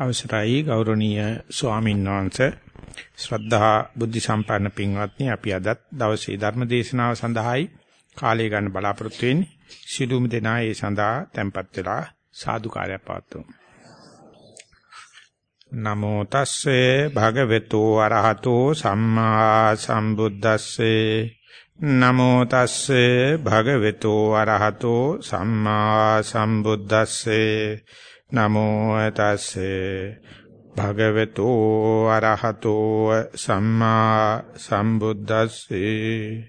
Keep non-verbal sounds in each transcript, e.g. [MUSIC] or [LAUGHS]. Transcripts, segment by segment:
අවසරයි ගෞරවනීය ස්වාමීන් වහන්සේ. ශ්‍රද්ධා බුද්ධ සම්පන්න පින්වත්නි අපි අද දවසේ ධර්ම දේශනාව සඳහායි කාලය ගන්න බලාපොරොත්තු වෙන්නේ. සිළුම් දෙනා ඒ සඳහා tempත් වෙලා සාදුකාරය පවත්වමු. නමෝ තස්සේ භගවතු අරහතෝ සම්මා සම්බුද්දස්සේ. නමෝ තස්සේ භගවතු අරහතෝ සම්මා සම්බුද්දස්සේ. නමෝ තස්සේ භගවතු අරහතෝ සම්මා සම්බුද්දස්සේ.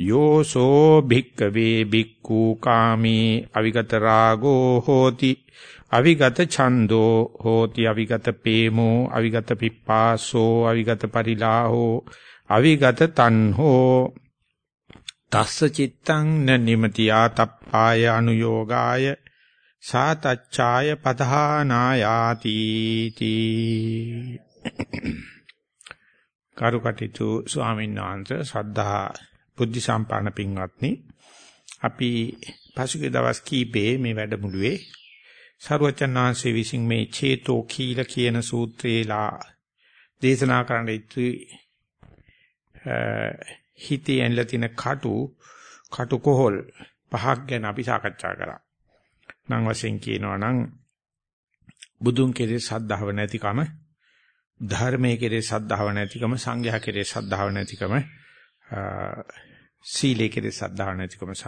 යෝසෝ භික්කවේ භික්ඛු කාමී අවිගත රාගෝ හෝති. අවිගත ඡන්தோ හෝති. අවිගත පේමෝ අවිගත පිප්පාසෝ අවිගත පරිලාහෝ අවිගත තණ්හෝ තස්ස චිත්තං න නිමති ආතප්පාය අනුയോഗාය සාතච්ඡාය පධානායාති තී. කරුකටිතු ස්වාමීන් වහන්සේ සද්ධා බුද්ධ සම්පන්න පින්වත්නි අපි පසුගිය දවස් කීපේ මේ වැඩමුළුවේ සරුවචන් වහන්සේ විසින් මේ චේතෝ කීල කියන සූත්‍රේලා දේශනා කරන්න ඉති හිතේ ඇනලා තියෙන කටු කටු කොහොල් පහක් ගැන අපි සාකච්ඡා කරා. නම් වශයෙන් කියනවා නම් බුදුන් කෙරේ සද්ධාව නැතිකම ධර්මයේ කෙරේ සද්ධාව නැතිකම සංඝයා කෙරේ සද්ධාව නැතිකම සීලයේ කෙරේ සද්ධාව නැතිකම සහ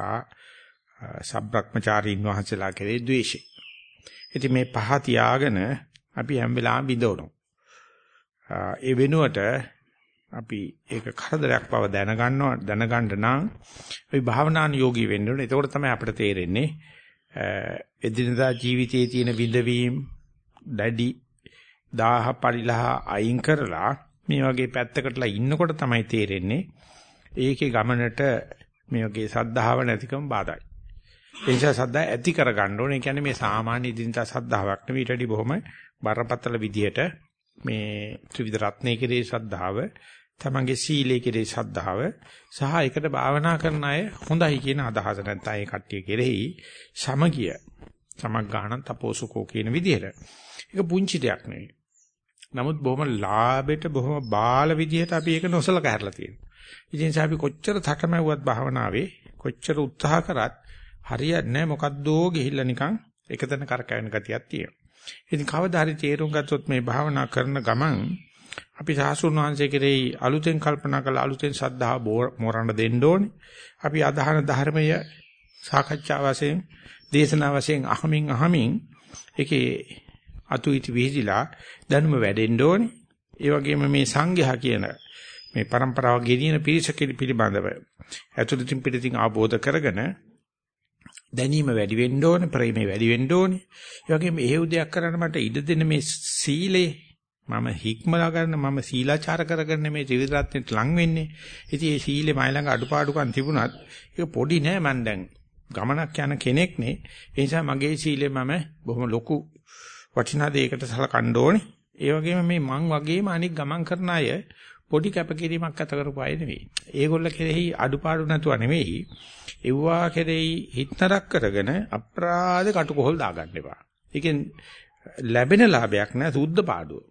සබ්‍රක්‍මචාරීන් වහන්සේලා කෙරේ ද්වේෂය. ඉතින් මේ පහ තියාගෙන අපි හැම වෙලාවෙම විඳවනවා. ඒ වෙනුවට අපි ඒක කරදරයක් බව දැනගන්නවා දැනගන්න නම් අපි භාවනාන යෝගී වෙන්න ඕනේ. එතකොට තමයි අපිට තේරෙන්නේ එදිනදා ජීවිතයේ තියෙන විඳවීම් දැඩි දාහ පරිලහ අයින් කරලා මේ වගේ පැත්තකටලා ඉන්නකොට තමයි තේරෙන්නේ ඒකේ ගමනට මේ වගේ සද්ධාව නැතිකම බාධායි. ඒ නිසා සද්ධා ඇති කරගන්න ඕනේ. ඒ කියන්නේ මේ සාමාන්‍ය ඉදින්දා සද්ධාාවක් නෙවෙයි ඊට වඩා බොහොම බරපතල විදියට මේ ත්‍රිවිධ රත්නයේ කෙරේ ශ්‍රද්ධාව තමන්ගේ සීලයේ කෙරේ ශ්‍රද්ධාව සහ ඒකට භාවනා කරන අය හොඳයි කියන අදහස නැත්නම් ඒ කට්ටිය කෙරෙහි සමගිය සමග්ගාණන් තපෝසුකෝ කියන විදිහට. ඒක පුංචි දෙයක් නෙවෙයි. නමුත් බොහොම ලාභෙට බොහොම බාල විදිහට අපි ඒක නොසලකා හැරලා තියෙනවා. ඉතින් අපි කොච්චර තකමැව්වත් භාවනාවේ කොච්චර උත්සාහ කරත් හරියන්නේ නැහැ මොකද්දෝ ගිහිල්ලා නිකන් එකතැන කරකැවෙන ගතියක් තියෙනවා. ඉතින් කවදා හරි තේරුම් ගත්තොත් මේ භාවනා කරන ගමන් අපි සාසුන් වහන්සේ කෙරෙහි අලුතෙන් කල්පනා කරලා අලුතෙන් සද්ධා මෝරණ දෙන්න ඕනේ. අපි අදහන ධර්මය සාකච්ඡා වශයෙන්, දේශනා වශයෙන් අහමින් අහමින් ඒකේ අතුයිති විහිදිලා දැනුම වැඩෙන්න ඕනේ. ඒ වගේම මේ සංඝයා කියන මේ પરම්පරාව ගෙනියන පිරිසක පිළිබඳව ඇතුළතින් පිටින් ආબોධ කරගෙන දැනීම වැඩි වෙන්න ඕනේ ප්‍රේමය වැඩි වෙන්න ඕනේ ඒ වගේම එහෙව් දෙයක් කරන්න මට ඉඩ දෙන මේ සීලේ මම හික්මලා ගන්න මම සීලාචාර කරගෙන මේ ත්‍රිවිධ රත්නෙට ලං වෙන්නේ. ඉතින් මේ සීලේ මයි ළඟ අඩුපාඩුකම් තිබුණත් ඒක පොඩි නෑ මන් දැන් ගමනක් යන කෙනෙක් නේ. ඒ නිසා මගේ සීලේ මම බොහොම ලොකු වටිනා දෙයකට සලකන්න ඕනේ. ඒ වගේම මේ මං වගේම අනික් ගමන් කරන අය පොඩි කැපකිරීමක් අත කරපු අය නෙවෙයි. ඒගොල්ල කෙරෙහි අඩුපාඩු නැතුව නෙවෙයි. එව්වා කෙරෙහි හිතනරක් කරගෙන අප්‍රාද කටුකොහල් දාගන්න එපා. ඒකෙන් ලැබෙන ලාභයක් නෑ සුද්ධ පාඩුව.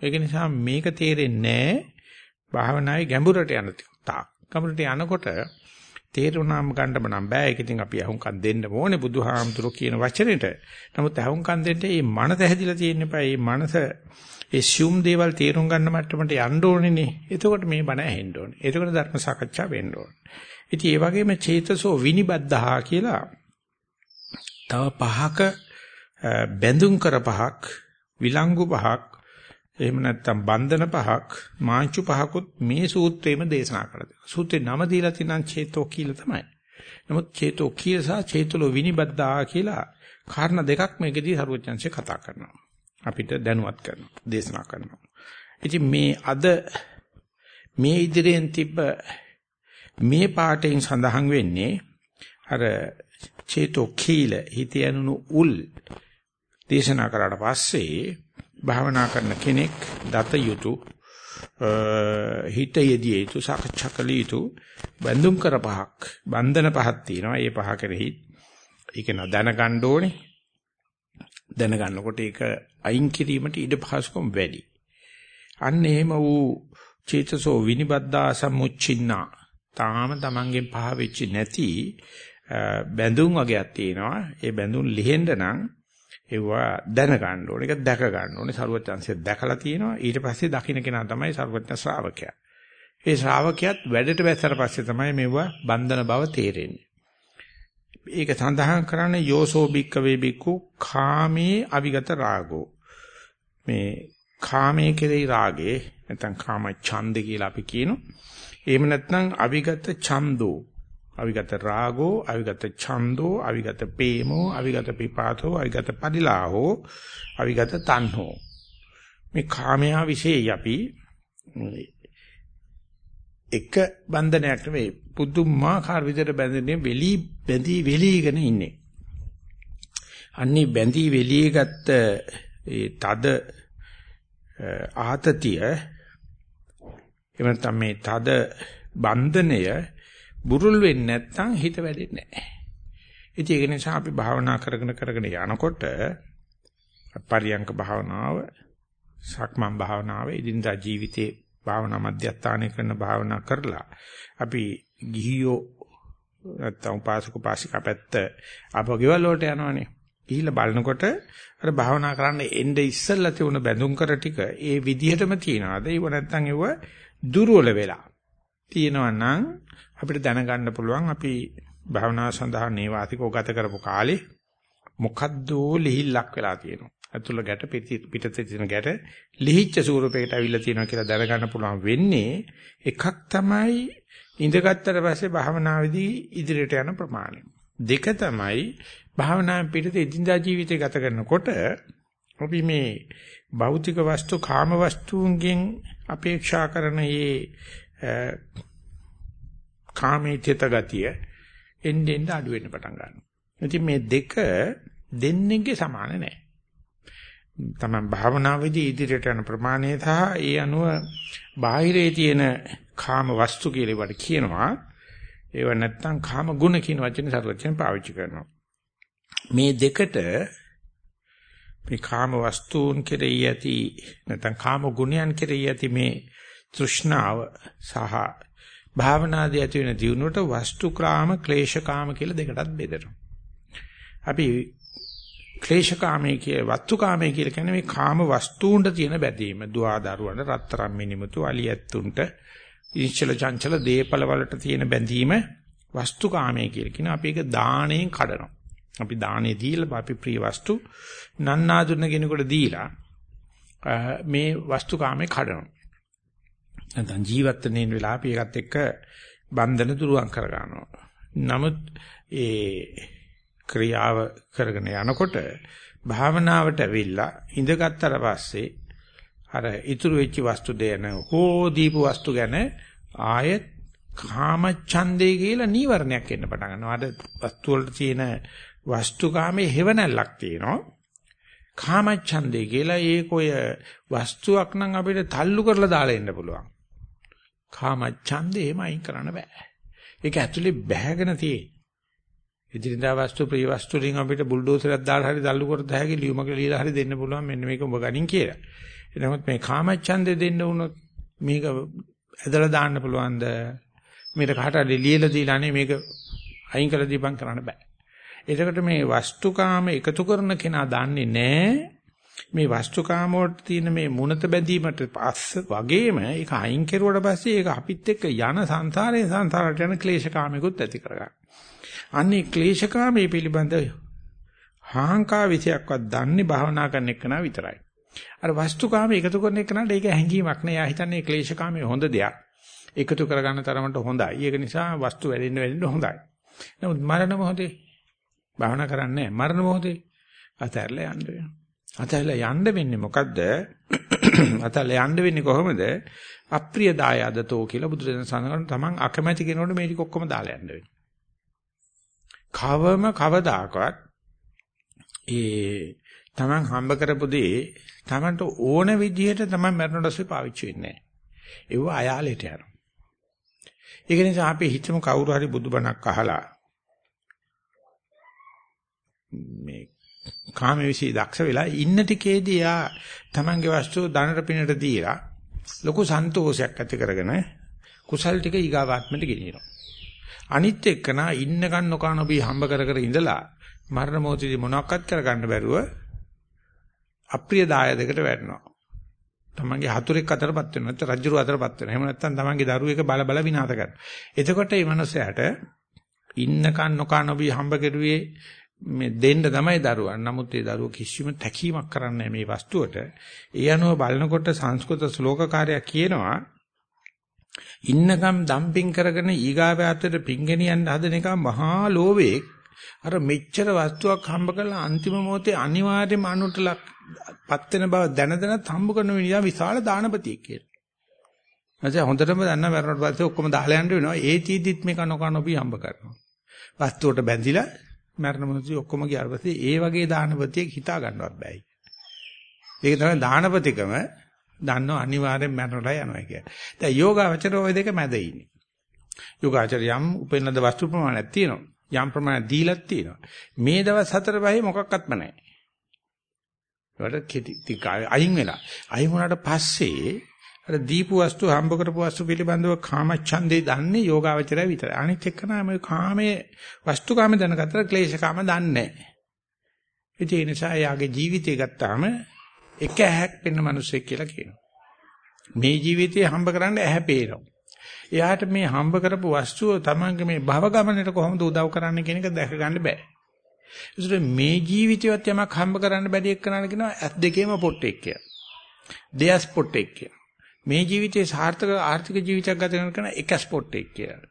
ඒක නිසා මේක තේරෙන්නේ භාවනාවේ ගැඹුරට යන තාක්. ගැඹුරට යනකොට තේරුණාම ගන්නම නම් බෑ. ඒක ඉතින් අපි අහුම්කම් දෙන්න ඕනේ බුදුහාමුදුරුවෝ කියන වචනෙට. නමුත් අහුම්කම් දෙන්න මේ මනස හැදිලා තියෙන්න එපා. මේ මනස ඒ සියුම් දේවල් තේරුම් ගන්න මට්ටමට යන්න ඕනේනේ. එතකොට මේ බණ ඇහෙන්න ඕනේ. එතකොට ධර්ම සාකච්ඡා වෙන්න ඕනේ. ඉතින් ඒ වගේම චේතසෝ විනිබද්ධහා කියලා තව පහක බැඳුම් කර පහක් විලංගු පහක් එහෙම නැත්නම් බන්ධන පහක් මාංචු පහකුත් මේ සූත්‍රයේම දේශනා කරලා තියෙනවා. සූත්‍රේ නම දීලා තියෙනවා චේතෝ කියලා තමයි. නමුත් චේතෝ කීල සහ චේතලෝ විනිබද්ධා කියලා කාරණා දෙකක් මේකෙදී සරුවචන්සේ කතා කරනවා. අපිට දැනුවත් කරනවා, දේශනා කරනවා. ඉතින් මේ අද මේ ඉදිරියෙන් තිබ්බ මේ පාඩයෙන් සඳහන් වෙන්නේ අර චේතෝ කීල හිත යනුණු උල් දේශනා කරාට පස්සේ භාවනා කරන කෙනෙක් දත යුතු හිත යෙදිය යුතු සාකච්ඡා කළ යුතු බඳුම් කර පහක් බන්ධන පහක් තියෙනවා. ඒ පහ කෙරෙහි ඒක න දැනගන්න ඕනේ. දැනගන්නකොට ඒක අයින් කිරීමට ඉඩ පහසුකම් වැඩි. අන්න එහෙම වූ චේතසෝ විනිබද්දා සම්මුච්චින්නා තාම තමන්ගෙන් පහ වෙච්ච නැති බැඳුම් වගේක් තියෙනවා. ඒ බැඳුම් ලිහෙන්න නම් ඒවා දැන ගන්න ඕනේ. ඒක දැක ගන්න ඕනේ. සරුවචන්සිය දැකලා තියෙනවා. ඊට පස්සේ දකින්න කෙනා තමයි සරුවචන ශ්‍රාවකයා. ඒ ශ්‍රාවකයාත් වැඩට බැස්සට පස්සේ තමයි මේවා බන්ධන බව තේරෙන්නේ. ඒක සඳහන් කරන්නේ යෝසෝ බික්ක වේ බික්කු කාමේ අවිගත රාගෝ. මේ කාමයේ කෙරෙහි රාගේ නැත්නම් කාම ඡන්ද කියලා අපි කියනවා. එහෙම නැත්නම් අවිගත ඡන්தோ අවිගත රාගෝ අවිගත ඡන්தோ අවිගත ප්‍රේමෝ අවිගත පිපාතෝ අවිගත පදිලාහෝ අවිගත තණ්හෝ. මේ කාමයා વિશેයි අපි. එක බන්ධනයක් නෙවෙයි පුදුමාකාර විදිහට බැඳෙන්නේ වෙලී බැඳී වෙලීගෙන ඉන්නේ. අන්නේ බැඳී වෙලී ගත්ත ඒ තද ආතතිය එහෙම නැත්නම් මේ තද බන්ධනය බුරුල් වෙන්නේ නැත්නම් හිත වැඩෙන්නේ නැහැ. ඉතින් ඒක නිසා අපි භාවනා කරගෙන කරගෙන යනකොට පරියංක භාවනාව, සක්මන් භාවනාව, ඉදින්දා ජීවිතේ භාවනා මධ්‍යස්ථානය කරන භාවනා කරලා අපි ගිහියෝ නැත්නම් උපාසක පාසිකා පැත්ත අපගෙවල් වලට යනවනේ. ගිහිල්ලා බලනකොට අර භාවනා කරන්න එnde ඉස්සෙල්ලා තියුණ බැඳුම් කර ටික ඒ විදිහටම තියනවාද? ඒව නැත්නම් ඒව දුර්වල වෙලා. තියෙනවා නම් අපිට දැනගන්න පුළුවන් අපි භාවනාව සඳහා නේවාසිකව ගත කරපු කාලේ මොකද්ද ලිහිල්ලක් වෙලා තියෙනවා. අතුල ගැට පිටතේ තියෙන ගැට ලිහිච්ච ස්වරූපයකට අවිල්ලා තියෙනවා කියලා දැනගන්න පුළුවන් වෙන්නේ එකක් තමයි ඉඳගත්තට පස්සේ භාවනාවේදී ඉදිරියට යන ප්‍රමාණය. දෙක තමයි භාවනාවෙන් පිටතේ ඉදින්දා ජීවිතය ගත කරනකොට අපි මේ භෞතික වස්තු කාම වස්තුන්ගෙන් අපේක්ෂා කරන මේ කාමයේ චිත ගතිය එන්නේ එන්නේ අඩු වෙන්න පටන් ගන්නවා. ඉතින් මේ දෙක දෙන්නේගේ සමාන නැහැ. තමයි භාවනාවේදී ඉදිරියට යන ප්‍රමාණය සහ ඒ අනුව බාහිරේ තියෙන කාම වස්තු කියලා වට කියනවා. ඒව නැත්තම් කාම ගුණ කියන වචනේ සර්වඥයන් පාවිච්චි කරනවා. මේ දෙකට මේ කාම වස්තුන් කෙරෙහි ඇති නැත්නම් කාම ගුණයන් කෙරෙහි ඇති මේ තෘෂ්ණාව සහ භාවනාදී ඇති වෙන දියුණුවට වස්තුකාම ක්ලේශකාම කියලා දෙකටත් බෙදෙනවා. අපි ක්ලේශකාමයේ කිය වස්තුකාමයේ කියලා කියන්නේ මේ කාම වස්තුන්ට තියෙන බැඳීම. දුආ දරුවන්ට රත්තරන් මිනිමුතු අලියැත්තුන්ට ඉංචල චංචල දීපල වලට තියෙන බැඳීම වස්තුකාමයේ කියලා කියන අපි ඒක දාණයෙන් කඩනවා. අපි දානේ දීලා අපි ප්‍රිය වස්තු නන්නාඳුන කෙනෙකුට දීලා මේ වස්තුකාමේ කඩනවා. නැත්නම් ජීවත් වෙන වෙලාව අපි ඒකත් එක්ක බන්ධන දුරුවන් කර ගන්නවා. නමුත් ඒ ක්‍රියාව කරගෙන යනකොට භාවනාවට ඇවිල්ලා ඉඳගත්තට පස්සේ අර ඉතුරු වෙච්ච වස්තු දෙන හෝ දීපු වස්තු ගැන ආයෙත් කාමච්ඡන්දේ කියලා නීවරණයක් එන්න පටන් ගන්නවා. අර වස්තු වලට තියෙන වස්තුකාමේ හේවණල්ලක් තියෙනවා. කාමච්ඡන්දේ කියලා ඒක ඔය වස්තුවක් නම් අපිට තල්ලු කරලා දාලා එන්න පුළුවන්. කාමච්ඡන්දේ එහෙම අයින් කරන්න බෑ. ඒක ඇතුලේ බැහැගෙන තියෙන. ඉදිරියදා වස්තු ප්‍රිය වස්තු වලින් අපිට බුල්ඩෝසරයක් දාලා හරි දල්ලු කරත හැකි ලියුමක ලියලා හරි දෙන්න පුළුවන් මෙන්න මේක ඔබ ගනින් කියලා. එනමුත් මේ කාමච්ඡන්දේ දෙන්න වුණොත් මේක ඇදලා දාන්න පුළුවන්ද? මේක කාට හරි ලියලා දීලානේ මේක අයින් කරලා දීපන් කරන්න බෑ. එතකොට මේ වස්තුකාම එකතු කරන කෙනා දන්නේ නැහැ මේ වස්තුකාම වලට තියෙන මේ මුණත බැඳීමට පස්ස වගේම ඒක අයින් කෙරුවට පස්සේ ඒක අපිත් එක්ක යන සංසාරේ සංසාරට යන ක්ලේශකාමිකුත් ඇති කරගන්න. අන්නේ ක්ලේශකාමී පිළිබඳ හාංකා විෂයක්වත් දන්නේ භාවනා කරන එකනා විතරයි. අර වස්තුකාම එකතු කරන එකනට ඒක හැංගීමක් නෑ. යා හිතන්නේ ක්ලේශකාමී හොඳ දෙයක්. එකතු කරගන්න තරමට හොඳයි. ඒක නිසා වස්තු වැඩෙන්න වැඩෙන්න හොඳයි. නමුත් මරණ මොහොතේ භාවනා කරන්නේ මරණ මොහොතේ අතහැරලා යන්න වෙනවා. අතහැරලා යන්න වෙන්නේ මොකද්ද? [COUGHS] අතහැරලා යන්න වෙන්නේ කොහොමද? අප්‍රිය දායදතෝ කියලා බුදුරජාණන් සඳහන් තමන් අකමැති කෙනෙකුට මේ ටික ඔක්කොම දාලා යන්න වෙනවා. කවම කවදාකවත් ඒ තමන් හම්බ කරපු දේ තමන්ට ඕන විදිහට තමයි මරණ රසෙ පාවිච්චි වෙන්නේ නැහැ. ඒව අයාලයට යනවා. ඒක නිසා අපි හිතමු කවුරු හරි බුදුබණක් අහලා මේ කාමවිසී දක්ෂ වෙලා ඉන්න ටිකේදී යා තමන්ගේ වස්තුව ධනට පිනට දීලා ලොකු සන්තෝෂයක් ඇති කරගෙන කුසල් ටික ඊගාවාත්මට ගෙනියනවා. අනිත් එක්කන ඉන්නකන් නොකන ඔබ හම්බ කර කර ඉඳලා මරණ මොහොතේදී මොනවක්වත් කරගන්න බැරුව අප්‍රිය දායදයකට වැටෙනවා. තමන්ගේ හතුරෙක් අතරපත් වෙනවා. නැත්නම් රජුරු අතරපත් වෙනවා. එහෙම නැත්නම් තමන්ගේ දරුවෙක් බල බල විනාශ කරනවා. එතකොට මේ මනුස්සයාට ඉන්නකන් නොකන ඔබ හම්බ කෙරුවේ මේ දෙන්න තමයි දරුවන්. නමුත් ඒ දරුවෝ කිසිම තැකීමක් කරන්නේ මේ වස්තුවට. ඒ අනුව බලනකොට සංස්කෘත ශ්ලෝකකාරයා කියනවා ඉන්නකම් ඩම්පින් කරගෙන ඊගාවැත්තට පිංගෙනියන්න හදන එක මහා ලෝභයක්. අර මෙච්චර වස්තුවක් හම්බ කරලා අන්තිම මොහොතේ අනිවාර්යයෙන්ම අනුට පත් වෙන බව දැන දැනත් හම්බ කරන මිනිහා විශාල දානපතියෙක් කියලා. නැත්නම් හොඳටම දන්න මරණට පස්සේ ඔක්කොම දාලා යන්න වෙනවා. ඒ තීදිත් මේක නොකන ඔබ හම්බ කරනවා. වස්තුවට බැඳිලා මරණ මොහොතේ ඔක්කොම ගියාට පස්සේ ඒ වගේ දානපතියෙක් හිතා ගන්නවත් බෑයි. ඒක තමයි දානපතිකම දන්නව අනිවාර්යෙන් මරණලා යනවා කියන්නේ. දැන් යෝගාවචර ওই දෙක මැද ඉන්නේ. යෝගාචර යම් උපෙන්නද වස්තු ප්‍රමාණයක් තියෙනවා. යම් ප්‍රමාණයක් දීලක් තියෙනවා. මේ දවස් හතර පහේ මොකක්වත්ම නැහැ. ඒකට කෙටි ටික අයින් වෙලා. අයින් වුණාට පස්සේ අර දීපු වස්තු හම්බ කරපු වස්තු පිළිබඳව කාමච්ඡන්දේ දන්නේ යෝගාවචරය විතරයි. අනිත් එක්කනම මේ කාමයේ වස්තු කාම දැනගත්තට ක්ලේශ කාම දන්නේ නැහැ. ඒ නිසා යාගේ ජීවිතය ගත්තාම එක ඇහැක් පෙන්න මිනිසෙක් කියලා කියනවා. මේ ජීවිතේ හම්බ කරන්න ඇහැ පේනවා. එයාට මේ හම්බ කරපු වස්තුව තමන්ගේ මේ භව ගමනට කොහොමද උදව් කරන්නේ කියන එක දැක ගන්න බෑ. ඒසර මේ ජීවිතයවත් යමක් හම්බ කරන්න බැරි එක්කනන කියනවා ඇස් දෙකේම පොට්ටෙක් කියලා. දෙයස් පොට්ටෙක් කියලා. මේ ජීවිතේ සාර්ථක ආර්ථික ජීවිතයක් ගත කරන කෙනා එක ස්පොට්ටෙක් කියලා.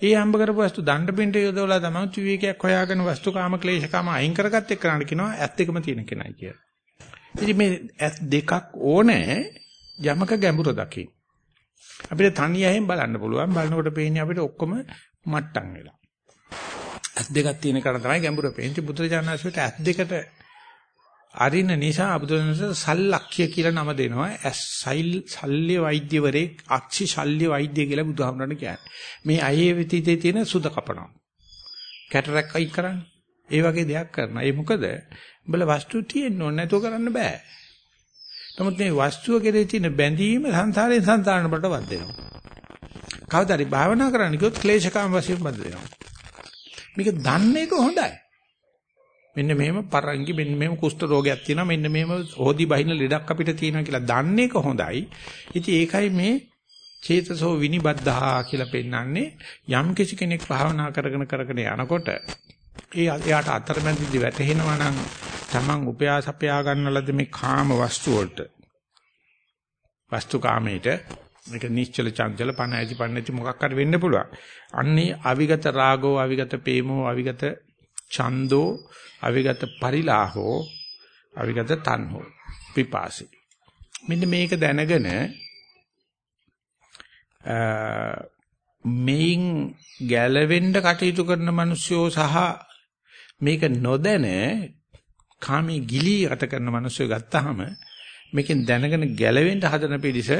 ඒ හම්බ කරපු වස්තු දණ්ඩ පින්ට යොදවලා තමයි ත්‍විවේකයක් හොයාගෙන වස්තු කාම ක්ලේශ කාම අයින් කරගත් එක්කනන කියනවා ඇස් දෙකම තියෙන කෙනයි කියලා. ඉතින් මේ ඇස් දෙකක් ඕනේ යමක ගැඹුර දකින්න. අපිට තනියෙන් බලන්න පුළුවන් බලනකොට පේන්නේ අපිට ඔක්කොම මට්ටම් වෙලා. ඇස් දෙකක් තියෙන කරණ තමයි ගැඹුර පේන්නේ. බුදුරජාණන්සේට ඇස් දෙකට අරින්න නිසා බුදුරජාණන්සේ සල්ලක්ඛ්‍ය කියලා නම දෙනවා. ඇස් සෛල් ශල්්‍ය වෛද්‍යවරේ අක්ෂි ශල්්‍ය වෛද්‍ය කියලා බුදුහාමුදුරනේ කියන්නේ. මේ අයේ විතිතේ තියෙන සුද කපනවා. කැටරක් අයි කරන්නේ. ඒ වගේ දෙයක් කරනවා. ඒ මොකද? උඹලා වස්තු තියෙන්න ඕනේ නැතුව කරන්න බෑ. නමුත් මේ වස්තුව කෙරේ තියෙන බැඳීම සංසාරයෙන් සංසාරණ වලට වත් වෙනවා. කවදාරි භාවනා කරන්න කිව්වොත් ක්ලේශකාම වශයෙන් බඳ වෙනවා. මේක දන්න එක හොඳයි. මෙන්න මෙහෙම පරංගි මෙන්න මෙහෙම කුෂ්ඨ රෝගයක් තියෙනවා මෙන්න මෙහෙම හොදි බහින ලෙඩක් අපිට තියෙනවා කියලා දන්න එක හොඳයි. ඉතින් ඒකයි මේ චේතසෝ විනිබද්ධහා කියලා පෙන්වන්නේ යම් කිසි කෙනෙක් භාවනා කරගෙන කරගෙන යනකොට ඒ එයාට අතරමැදි වැටෙනවා නම් Taman උපයාස අපයා ගන්නලද මේ කාම වස්තු වලට වස්තු කාමයට මේක නිශ්චල චංචල පණ ඇති පණ නැති මොකක් හරි වෙන්න පුළුවන්. අන්නේ අවිගත රාගෝ අවිගත ප්‍රේමෝ අවිගත ඡන්தோ අවිගත පරිලාහෝ අවිගත තණ්හෝ පිපාසි. මෙන්න මේක දැනගෙන මේන් ගැලවෙන්න කටයුතු කරන මිනිස්සුયો සහ මේක නොදැන කාමී ගිලී යට කරන මිනිස්සු ගත්තාම මේකෙන් දැනගෙන ගැලවෙන්න හදන පිළිස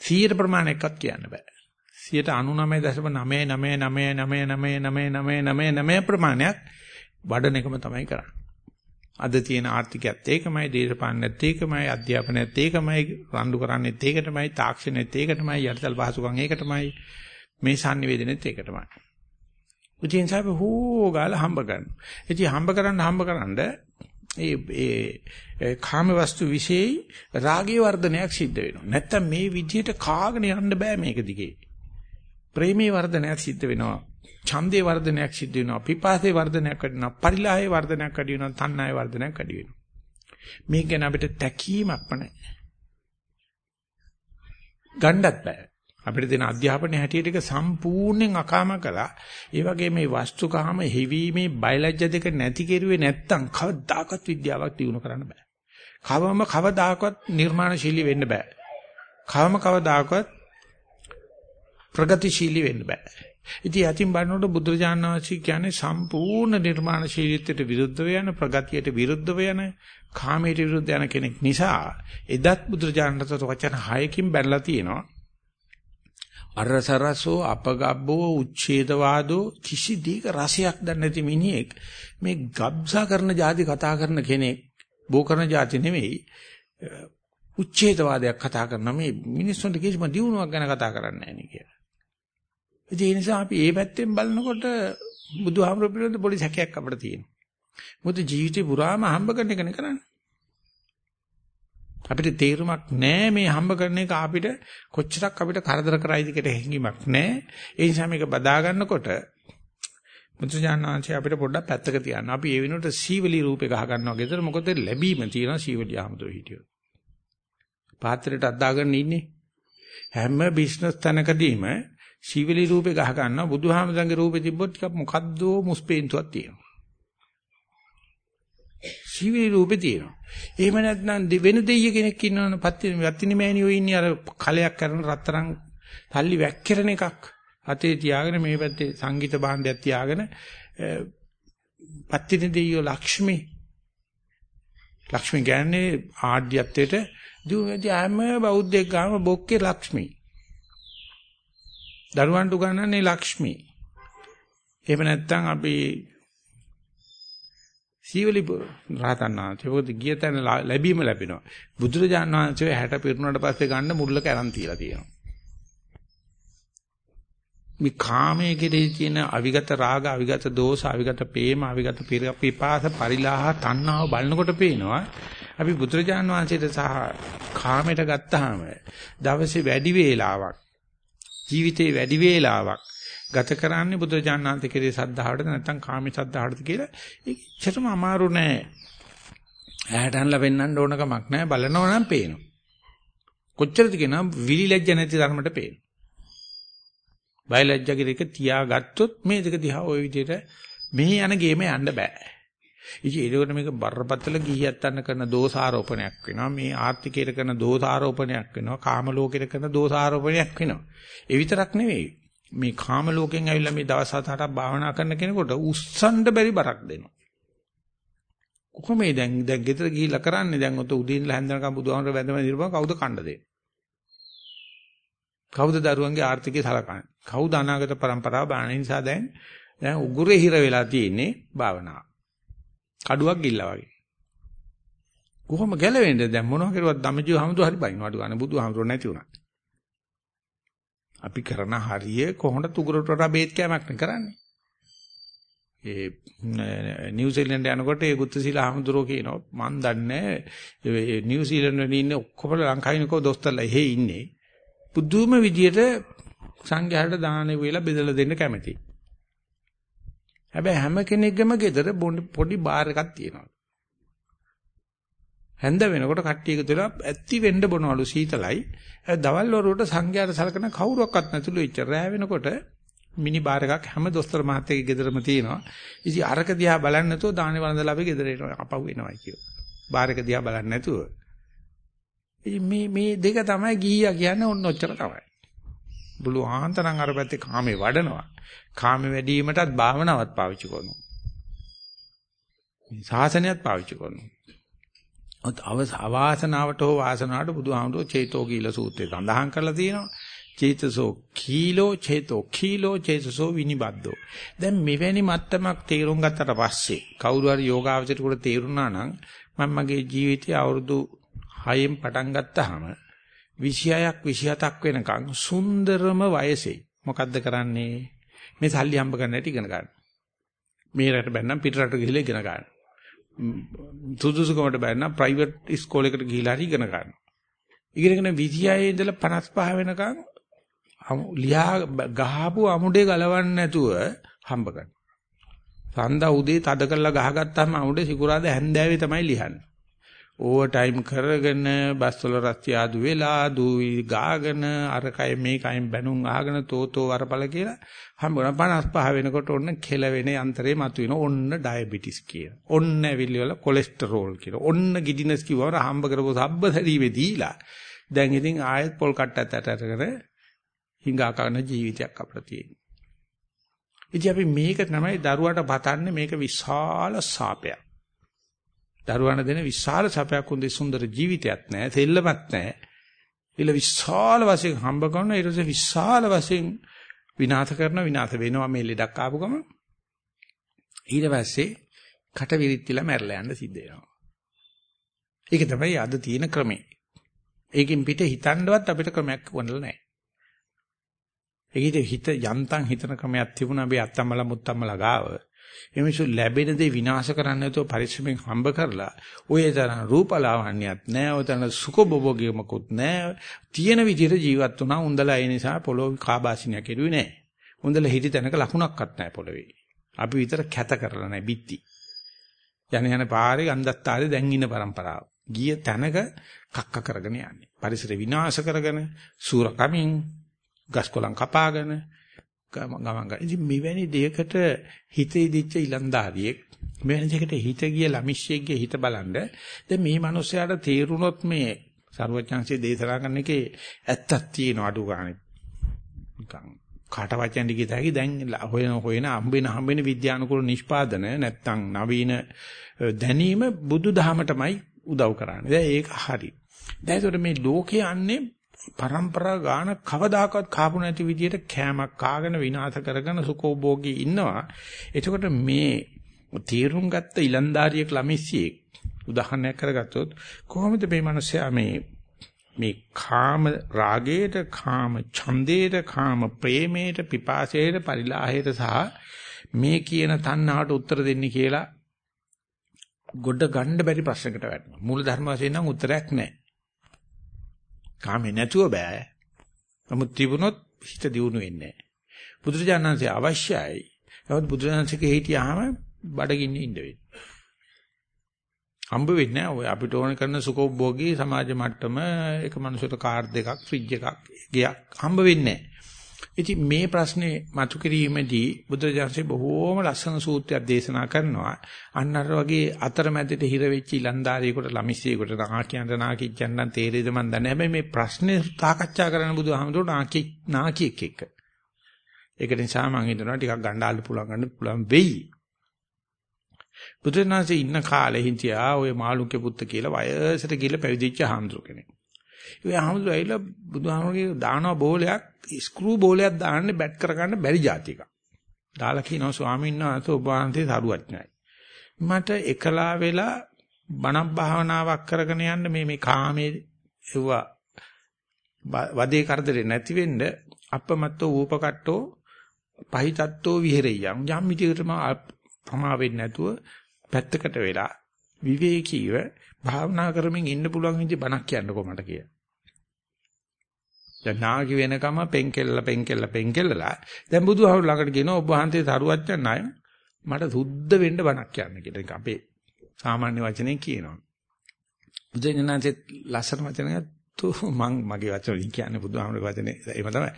100 ප්‍රමාණයක්වත් කියන්න බෑ. 99.999999999 ප්‍රමාණයක් වඩන එකම තමයි කරන්නේ. අද තියෙන ආර්ථිකයත් ඒකමයි, දේශපාලනයත් ඒකමයි, අධ්‍යාපනයත් ඒකමයි, රණ්ඩු කරන්නේත් ඒකටමයි, තාක්ෂණයත් ඒකටමයි, යටිතල් පහසුකම් ඒකටමයි, මේ sannivedanaත් ඒකටමයි. ඉතින් සාප හෝ ගාලා හම්බ කරනවා. ඉතින් හම්බ කරන්න හම්බ කරන්න ඒ ඒ කාම වස්තු વિશેයි රාගී වර්ධනයක් සිද්ධ වෙනවා. නැත්තම් මේ විදිහට කාගෙන යන්න බෑ මේක දිගේ. ප්‍රේමී වර්ධනයක් සිද්ධ වෙනවා. ඡන්දේ වර්ධනයක් සිද්ධ වෙනවා. පිපාසේ වර්ධනයක් වැඩි වෙනවා. පරිලාහේ වර්ධනයක් වැඩි වෙනවා. තණ්හාවේ වර්ධනයක් වැඩි වෙනවා. මේක ගැන අපිට තැකීමක්ම නැහැ. ගණ්ඩත් බෑ. අපිට දෙන අධ්‍යාපනයේ හැටියට ඒක සම්පූර්ණයෙන් අකාම කළා. ඒ වගේ මේ වස්තුකාම හිවීමේ බයලජ්‍ය දෙක නැති කෙරුවේ නැත්තම් කවදාකවත් විද්‍යාවක් දිනු කරන්න බෑ. කවම කවදාකවත් නිර්මාණශීලී වෙන්න බෑ. කවම කවදාකවත් ප්‍රගතිශීලී වෙන්න බෑ. ඉතින් යතිම් බලනකොට බුදුරජාණන් වහන්සේ කියන්නේ සම්පූර්ණ නිර්මාණශීලීත්වයට විරුද්ධව යන ප්‍රගතියට විරුද්ධව යන කාමයට විරුද්ධ යන කෙනෙක් නිසා එදත් බුදුරජාණන් වහන්සේ වචන 6කින් බැලලා තියෙනවා. අරසරසෝ අපගබ්බෝ උච්ඡේදවාදෝ කිසි දීක රසයක් දන්නේ නැති මිනිහෙක් මේ ගබ්සා කරන જાති කතා කරන කෙනෙක් බෝ කරන જાති නෙමෙයි උච්ඡේදවාදයක් කතා කරන මේ මිනිස්සුන්ට කිසිම දියුණුවක් ගැන කතා කරන්නේ නැහැ නේ කියලා. ඒ නිසා අපි මේ පැත්තෙන් බලනකොට බුදුහාමුදුරුවෝ පිළිබඳ පොඩි සැකයක් අපිට තියෙනවා. මොකද ජීවිතේ පුරාම හම්බ කරන එකනේ කරන්නේ. අපිට තේරුමක් නැහැ මේ හම්බ කරන එක අපිට කොච්චරක් අපිට කරදර කරයිද කියලා හැඟීමක් නැහැ. ඒ නිසා මේක බදා ගන්නකොට මුතුජානනාංශය අපිට පොඩ්ඩක් පැත්තක තියන්න. අපි ඒ වෙනුවට සීවලි රූපේ ගහ ගන්නවා ගෙදර මොකද ලැබීම තියෙනවා සීවලි ආමතුරු හිටියෝ. පාත්‍රයට අද්දාගෙන ඉන්නේ. හැම බිස්නස් තැනකදීම සීවලි රූපේ ගහ ගන්නවා බුදුහාමසංගේ රූපේ තිබ්බොත් ටිකක් මොකද්දෝ මුස්පේන්තුවක් තියෙනවා. සීවලි රූපේ තියෙනවා. එහෙම නැත්නම් වෙන දෙයිය කෙනෙක් ඉන්නවනේ පත්තිනි පත්තිනි මෑණියෝ ඉන්නේ අර කලයක් කරන රත්තරන් තල්ලි වැක්කිරන එකක්. අතේ තියාගෙන මේ පැත්තේ සංගීත භාණ්ඩයක් තියාගෙන පත්තිනි දෙයියෝ ලක්ෂ්මී ලක්ෂ්මී කියන්නේ ආඩ්‍යත්වයට දුවේදී හැම බෞද්ධයෙක් ගාම බොක්කේ ලක්ෂ්මී දරුවන්ට උගන්වන්නේ ලක්ෂ්මී එහෙම නැත්නම් අපි සීවලි රහතන් වහන්සේ මොකද ගිය තැන ලැබීම ලැබෙනවා. බුදුරජාණන් වහන්සේ 60 පිරුණාට පස්සේ ගන්න මුල්ලක අරන් තියලා තියෙනවා. මේ කාමයේ කෙරෙහි තියෙන අවිගත රාග, අවිගත දෝෂ, අවිගත ප්‍රේම, අවිගත පිපාස, පරිලාහ, තණ්හාව බලනකොට පේනවා අපි බුදුරජාණන් වහන්සේට සහ කාමයට ගත්තාම දවසේ වැඩි වේලාවක් ජීවිතේ වැඩි වේලාවක් ගත කරන්නේ බුදුජානනාන්ත කෙරේ සද්ධාවටද නැත්නම් කාමී සද්ධාවටද කියලා ඒකතරම අමාරු නෑ. ඇහැට අහලා පෙන්වන්න ඕන කමක් නෑ බලනවා නම් පේනවා. කොච්චරද කියනවා විලි ලැජ්ජ නැති ධර්මයට පේනවා. බය ලැජ්ජගේ දෙක තියාගත්තොත් මේ දෙක දිහා ওই විදිහට මෙහි යන ගේම යන්න බෑ. ඉතින් ඒකට මේක බරපතල ගිහියත් අන්න කරන දෝෂාරෝපණයක් වෙනවා. මේ ආර්ථිකයට කරන දෝෂාරෝපණයක් වෙනවා. කාම ලෝකයට කරන දෝෂාරෝපණයක් වෙනවා. ඒ විතරක් නෙවෙයි. මේ කාම ලෝකෙන් ඇවිල්ලා මේ දවස් 7-8ක් භාවනා කරන කෙනෙකුට උස්සන්න බැරි බරක් දෙනවා. කොහොමද දැන් දැන් ගෙදර ගිහිල්ලා කරන්නේ දැන් ඔත උදේ ඉඳලා හැන්දනකම් බුදුහාමර වැඳම නිර්පා කවුද කණ්ඩ දෙන්නේ? කවුද දරුවන්ගේ ආර්ථිකය සලකන්නේ? කවුද අනාගත પરම්පරාව බලන නිසා දැන් දැන් උගුරේ හිර වෙලා තියෙන්නේ භාවනාව. කඩුවක් ගිල්ලා වගේ. කොහොම ගැලවෙන්නේ දැන් මොනවා කරුවත් ධම්මජීව හැමදු හරි බයින්නවා අඩු ගන්න බුදුහාමර නැති වුණා. අපි කරන හරිය කොහොමද තුගුරට වඩා බේත් කෑමක් නේ කරන්නේ. ඒ නිව්සීලන්ත යනකොට ඒ ගුත්තිසිල අහමදුරෝ කියනවා මන් දන්නේ ඒ නිව්සීලන්ත වල ඉන්නේ ඔක්කොම ලංකාවිනකෝ දොස්තරලා එහෙ ඉන්නේ. පුදුම විදියට සංඝයාට දාන වේලා බෙදලා දෙන්න කැමති. හැබැයි හැම කෙනෙක්ගේම ගෙදර පොඩි බාර් එකක් තියෙනවා. හැන්ද වෙනකොට කට්ටිය එකතු වෙලා ඇත්ති වෙන්න බොනවලු සීතලයි. දවල් වරුවට සංඝයාට සලකන කවුරක්වත් නැතුළු ඉච්ච රෑ වෙනකොට මිනි බාර් එකක් හැම දොස්තර මහත්තයෙක්ගේ ගෙදරම තියෙනවා. ඉතින් අරක දිහා බලන්නේ නැතුව දානේ වළඳලා අපි ගෙදර එනවා අපහු වෙනවා කියලා. බාර් එක දිහා බලන්නේ නැතුව. ඉතින් මේ මේ දෙක තමයි ගිහියා කියන්නේ ඔන්න ඔච්චර තමයි. බුළු ආන්තරන් අර පැත්තේ කාමේ වඩනවා. කාමේ වැඩි වීමටත් භාවනාවත් පාවිච්චි කරනවා. සාසනයත් පාවිච්චි කරනවා. අවාසනාවට හෝ වාසනාවට බුදුහාමුදුරුවෝ චේතෝ කීල සූත්‍රය සඳහන් කරලා තියෙනවා. චේතසෝ කීලෝ චේතෝ කීලෝ චේතසෝ විනිබද්දෝ. දැන් මෙවැනි මත්තමක් තේරුම් ගත්තට පස්සේ කවුරු හරි යෝගාවචරයට තේරුණා නම් මම මගේ ජීවිතයේ අවුරුදු 6න් පටන් ගත්තාම 26ක් 27ක් වෙනකන් සුන්දරම වයසේ මොකද්ද කරන්නේ? මේ සල්ලි හම්බ කරන්න හැටි ඉගෙන ගන්න. මේ රට බැන්නම් පිට රට ගිහිල්ලා ඉගෙන ගන්න. සුදුසුකමට බැන්න ප්‍රයිවට් ඉස්කෝලේකට ගිහිලා හරි ඉගෙන ගන්න. ඉගෙනගෙන 26 ඉඳලා 55 වෙනකන් ලියා ගහපු අමුඩේ ගලවන්න නැතුව හම්බ ගන්න. සඳා උදේ තද කරලා ගහගත්තාම අමුඩේ සිකුරාද හැන්දෑවේ තමයි ලියන්නේ. ඕවර් ටයිම් කරගෙන බස් වල රස්ති ආදු වෙලා දූවි ගාගෙන අර කය මේ කයින් බැනුම් ආගෙන තෝතෝ වරපල කියලා හම්බුණා 55 වෙනකොට ඔන්න කෙලවෙන යන්ත්‍රේ මතුවෙන ඔන්න ඩයබටිස් කියන. ඔන්න ඇවිල්ලි වල කොලෙස්ටරෝල් කියන. ඔන්න ගිඩිනස් කිව්වම හම්බ කරපු සබ්බ සැරීමේ දීලා. දැන් ඉතින් ආයෙත් පොල් කට්ටත් ඇටගෙන හිඟා කරන ජීවිතයක් අපිට තියෙනවා. ඉතින් අපි මේක තමයි දරුවට පතන්නේ මේක විශාල සාපයක්. දරුවන දෙන විශාල සැපයක් උන්දේ සුන්දර ජීවිතයක් නැහැ, සෙල්ලමක් නැහැ. ඊළ විශාල වශයෙන් හම්බ කරන ඊට පස්සේ විශාල වශයෙන් විනාශ කරන විනාශ වෙනවා මේ ලෙඩක් ආපු ගමන්. ඊට පස්සේ කට විරිත්තිලා මැරලා යන්න සිද්ධ වෙනවා. ඒක තමයි අද තියෙන ක්‍රමය. ඒකෙන් පිට හිතන්නවත් අපිට ක්‍රමයක් වුණලා නැහැ. ඒකිට හිත යන්තම් හිතන ක්‍රමයක් තිබුණා අපි අත්තම්මලා මුත්තම්මලා ගාව. එමිසු ලැබෙන දේ විනාශ කරන්න නැතුව පරිස්සමෙන් හම්බ කරලා ඔය තරම් රූපලාවන්‍යයක් නැහැ ඔය තරම් සුඛභෝගියමකුත් නැහැ තියෙන විදිහට ජීවත් වුණා උන්දලා ඒ නිසා පොළොව කාබාසිනිය කෙරුවේ නැහැ උන්දලා හිටි තැනක ලකුණක්වත් නැහැ පොළොවේ. අපි විතර කැත කරලා නැහැ බිත්ති. යන යන පාරේ අන්දත්තාලේ දැන් ඉන්න પરම්පරාව. ගිය තැනක කක්ක කරගෙන යන්නේ. පරිසර විනාශ කරගෙන සූරකමින් ගස්කොලන් කපාගෙන ගමන් ගන්න. ඉතින් මෙවැනි දෙයකට හිතේ දිච්ච ඉලන්දාරියෙක් මෙවැනි දෙයකට හිත ගිය ළමිෂ්‍යෙක්ගේ හිත බලන්න දැන් මේ මිනිස්යාට තේරුනොත් මේ ਸਰවඥාන්සේ දේශනා කරන එකේ ඇත්තක් තියෙන අඩු ගන්න. නිකන් කාට වචන දිගටයි දැන් හොයන හොයන හම්බෙන හම්බෙන විද්‍යානුකූල නිෂ්පාදන නැත්තම් නවීන දැනීම බුදුදහමටමයි උදව් කරන්නේ. දැන් ඒක හරි. දැන් ඒතකොට මේ ලෝකේ යන්නේ પરම්පරා ගාන කවදාකවත් කාපු නැති විදියට කෑමක් කාගෙන විනාශ කරගෙන සුඛෝභෝගී ඉන්නවා. එතකොට මේ තීරුම් ගත්ත ඉලන්දාරියෙක් ළමිස්සියෙක් උදාහරණයක් කරගත්තොත් කොහොමද මේ මිනිස්සයා මේ මේ කාම රාගයට කාම ඡන්දයට කාම ප්‍රේමයට පිපාසයට පරිලාහයට සහ මේ කියන තණ්හාවට උත්තර දෙන්නේ කියලා ගොඩ ගන්න බැරි ප්‍රශ්නකට වැටෙනවා. මූල ධර්ම වශයෙන් නම් උත්තරයක් නැහැ. කාමේ නැතුව බෑ. නමුත් තිබුණොත් හිත දියුණු වෙන්නේ නැහැ. බුදුරජාණන්සේ අවශ්‍යයි. නමුත් බුදුරජාණන්සේගේ හිටියාම බඩගින්න ඉන්න වෙන්නේ. හම්බ වෙන්නේ නැහැ. ඔය අපිට ඕන කරන සුඛෝභෝගී සමාජ මට්ටම එක මනුස්සයට කාර් දෙකක්, ෆ්‍රිජ් එකක්, ගයක් හම්බ වෙන්නේ නැහැ. ඉතින් මේ ප්‍රශ්නේ මතු කිරීමේදී බුදුරජාණන්සේ බොහෝම ලස්සන සූත්‍රයක් දේශනා කරනවා. අන්න අර වගේ අතරමැදට හිර වෙච්ච ඉලන්දාරියෙකුට ළමිස්සෙකුට නාකියන්ට නාකිච්චන්නම් තේරෙයිද මන් දන්නේ. හැබැයි මේ ප්‍රශ්නේ සාකච්ඡා කරන්න බුදුහාමුදුරුවෝ නාකි නාකියෙක් එක්ක. ඒක නිසා මම හිතනවා ටිකක් ගණ්ඩාලු පුළුවන් ගන්න පුළුවන් වෙයි. බුදුරජාණන්සේ ඉන්න කාලේ හිටියා ඔය මාළුක්‍ය පුත්ත කියලා වයසට ගිහලා පැවිදිච්ච හාමුදුරු කෙනෙක්. ඒ හාමුදුරු ඇවිල්ලා බුදුහාමුදුරුවෝ දානවා බෝලයක් ස්ක්‍රූ බෝලයක් දාන්නේ බැට් කරගන්න බැරි જાතික. දාලා කියනවා ස්වාමීන් වහන්සේ ඔබ වහන්සේ සරුවඥයි. මට එකලා වෙලා බණක් භාවනාවක් කරගෙන යන්න මේ මේ කාමයේ එවුවා වදේ කරදරේ නැති වෙන්න අපමත්තෝ ූපකට්ටෝ පහිතත්තෝ විහෙරියම් යම් විදිහකටම ප්‍රමා වෙන්නේ නැතුව පැත්තකට වෙලා විවේකීව භාවනා කරමින් ඉන්න පුළුවන් විදිහ බණක් කියන්නකෝ මට කියලා. දැන් නාගි වෙනකම පෙන්කෙල්ල පෙන්කෙල්ල පෙන්කෙල්ලලා දැන් බුදුහාමුදුර ළඟට කියනවා ඔබ වහන්සේ සරුවච්චන් අය මට සුද්ධ වෙන්න බණක් කියන්න කියලා. ඒක අපේ සාමාන්‍ය වචනෙන් කියනවා. බුදුරජාණන්සේ ලස්සන වචනයක් තෝ මං මගේ වචන කියන්නේ බුදුහාමුදුරගේ වචනේ එහෙම තමයි.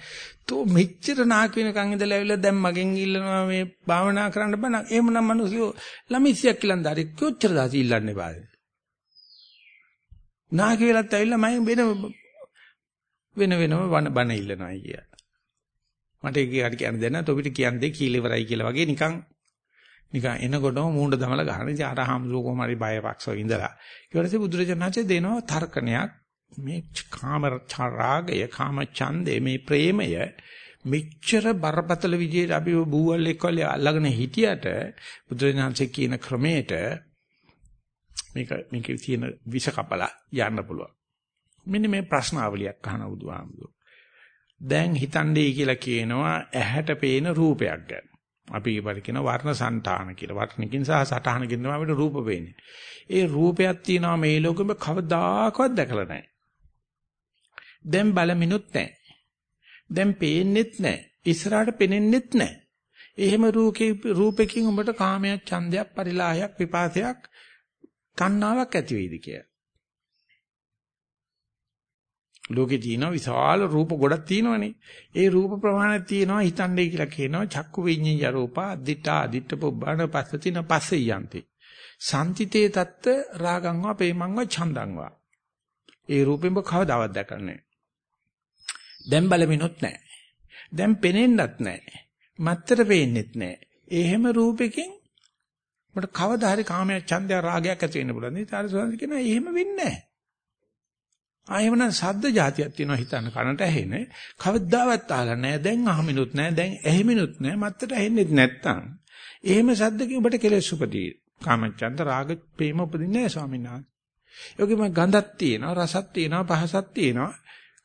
තෝ මෙච්චර නාකි වෙනකන් ඉඳලා ඇවිල්ලා දැන් මගෙන් ඉල්ලනවා මේ භාවනා කරන්න බණ. එහෙමනම් මිනිස්සු ළමිසියක් කියලා දාරි කොච්චර දාසි ඉල්ලන්නේ බාද. නාකි වෙලත් ඇවිල්ලා මම වෙන වෙන වෙනම වන බන ඉල්ලනවායි කිය. මට ඒක හරි කියන්න දෙන්න තොපිට කියන්නේ කීල ඉවරයි කියලා වගේ නිකන් නිකන් එනකොටම මූණට දමලා ගන්න. ඉතින් අර හම්සෝ කොහම හරි බයපක්ෂව ඉඳලා. ඊට පස්සේ බුදුරජාණන්සේ දෙනවා තර්කණයක් මේ කාම රාගය, කාම ඡන්දේ, මේ ප්‍රේමය මෙච්චර බරපතල විදියට අපි බූවල් එක්කල අල්ලගෙන හිටියට බුදුරජාණන්සේ කියන ක්‍රමයට මේක මේකේ තියෙන විෂ කපලා යන්න පුළුවන්. මෙන්න මේ ප්‍රශ්නාවලියක් අහන බුදුහාමුදුරුවෝ. දැන් හිතන්නේ කියලා කියනවා ඇහැට පේන රූපයක් ගැන. අපි ඊපර කියන වර්ණ సంతාන කියලා. වර්ණකින් සහ සටහනකින් තමයි අපිට රූප පේන්නේ. ඒ රූපයක් තියෙනවා මේ ලෝකෙම කවදාකවත් දැකලා නැහැ. දැන් බලමිනුත් නැහැ. දැන් පේන්නෙත් නැහැ. ඉස්සරහට පෙනෙන්නෙත් නැහැ. එහෙම රූපේ රූපකින් උඹට කාමයක්, ඡන්දයක්, පරිලාහයක්, විපාසයක්, තණ්හාවක් ඇති වෙයිද කියලා. ලෝකේ තියෙන විශාල රූප ගොඩක් තියෙනවනේ. ඒ රූප ප්‍රමාණයක් තියෙනවා හිතන්නේ කියලා කියනවා චක්කු විඤ්ඤාය රූපා අදිටා අදිට්ඨ පුබ්බාන පස්සතින පස්සේ යන්ති. සම්තිතේ තත්ත රාගංවා ප්‍රේමංවා ඡන්දංවා. ඒ රූපෙම කවදාවත් දැකන්නේ දැන් බලමිනුත් නැහැ. දැන් පෙනෙන්නත් නැහැ. මත්තර පේන්නෙත් නැහැ. එහෙම රූපෙකින් මට කවදා හරි කාමයක් ඡන්දය රාගයක් ඇති වෙන්න පුළුවන්. ඒ තාරසෝන්ද කියනවා එහෙම වෙන්නේ නැහැ. ආයෙමනම් සද්ද જાතියක් තියෙනවා හිතන්න කනට ඇහෙන. කවදාවත් අහලා නැහැ. දැන් අහමිනුත් නැහැ. දැන් ඇහිමිනුත් නැහැ. මත්තට ඇහෙන්නෙත් නැත්තම්. එහෙම සද්දකින් ඔබට කෙලෙස් උපදී. කාමච්ඡන්ද රාග ප්‍රේම උපදින්නේ නැහැ ස්වාමීන් වහන්සේ. යෝගිම ගඳක් තියෙනවා, රසක් තියෙනවා, පහසක් තියෙනවා.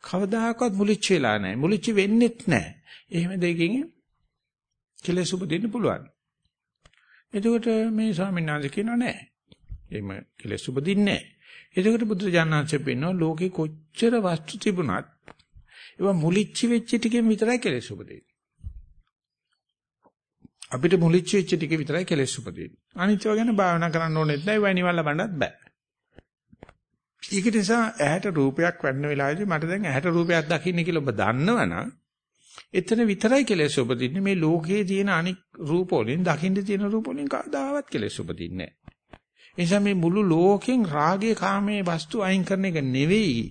කවදාකවත් මුලිච්ච වෙලා නැහැ. මුලිච්ච වෙන්නෙත් නැහැ. එහෙම දෙයකින් කෙලෙස් උපදින්න පුළුවන්. එතකොට මේ ස්වාමීන් වහන්සේ කියනවා නෑ. එහෙම කෙලෙස් උපදින්නේ නෑ. එතකොට බුදුරජාණන්සේ පෙන්වනවා ලෝකේ කොච්චර වස්තු තිබුණත් ඒවා මුලිච්ච වෙච්ච ටිකෙන් විතරයි කෙලෙස් උපදින්නේ. අපිට මුලිච්ච වෙච්ච ටික විතරයි කෙලෙස් උපදින්නේ. අනිත් ඒවා ගැන භාවනා කරන්න ඕනෙත් නැහැ. ඒවා නිවන් ලබන්නත් බෑ. ඒක නිසා ඇහැට රූපයක් වැඩන වෙලාවේදී මට දැන් ඇහැට රූපයක් දකින්න කියලා ඔබ දන්නවනම් එතන විතරයි කෙලෙස් උපදින්නේ මේ ලෝකයේ තියෙන අනික් රූප වලින් දකින්න තියෙන රූප වලින් කවදාවත් කෙලෙස් උපදින්නේ නැහැ. ඒ නිසා මේ මුළු ලෝකෙන් රාගයේ කාමයේ වස්තු අයින් කරන එක නෙවෙයි.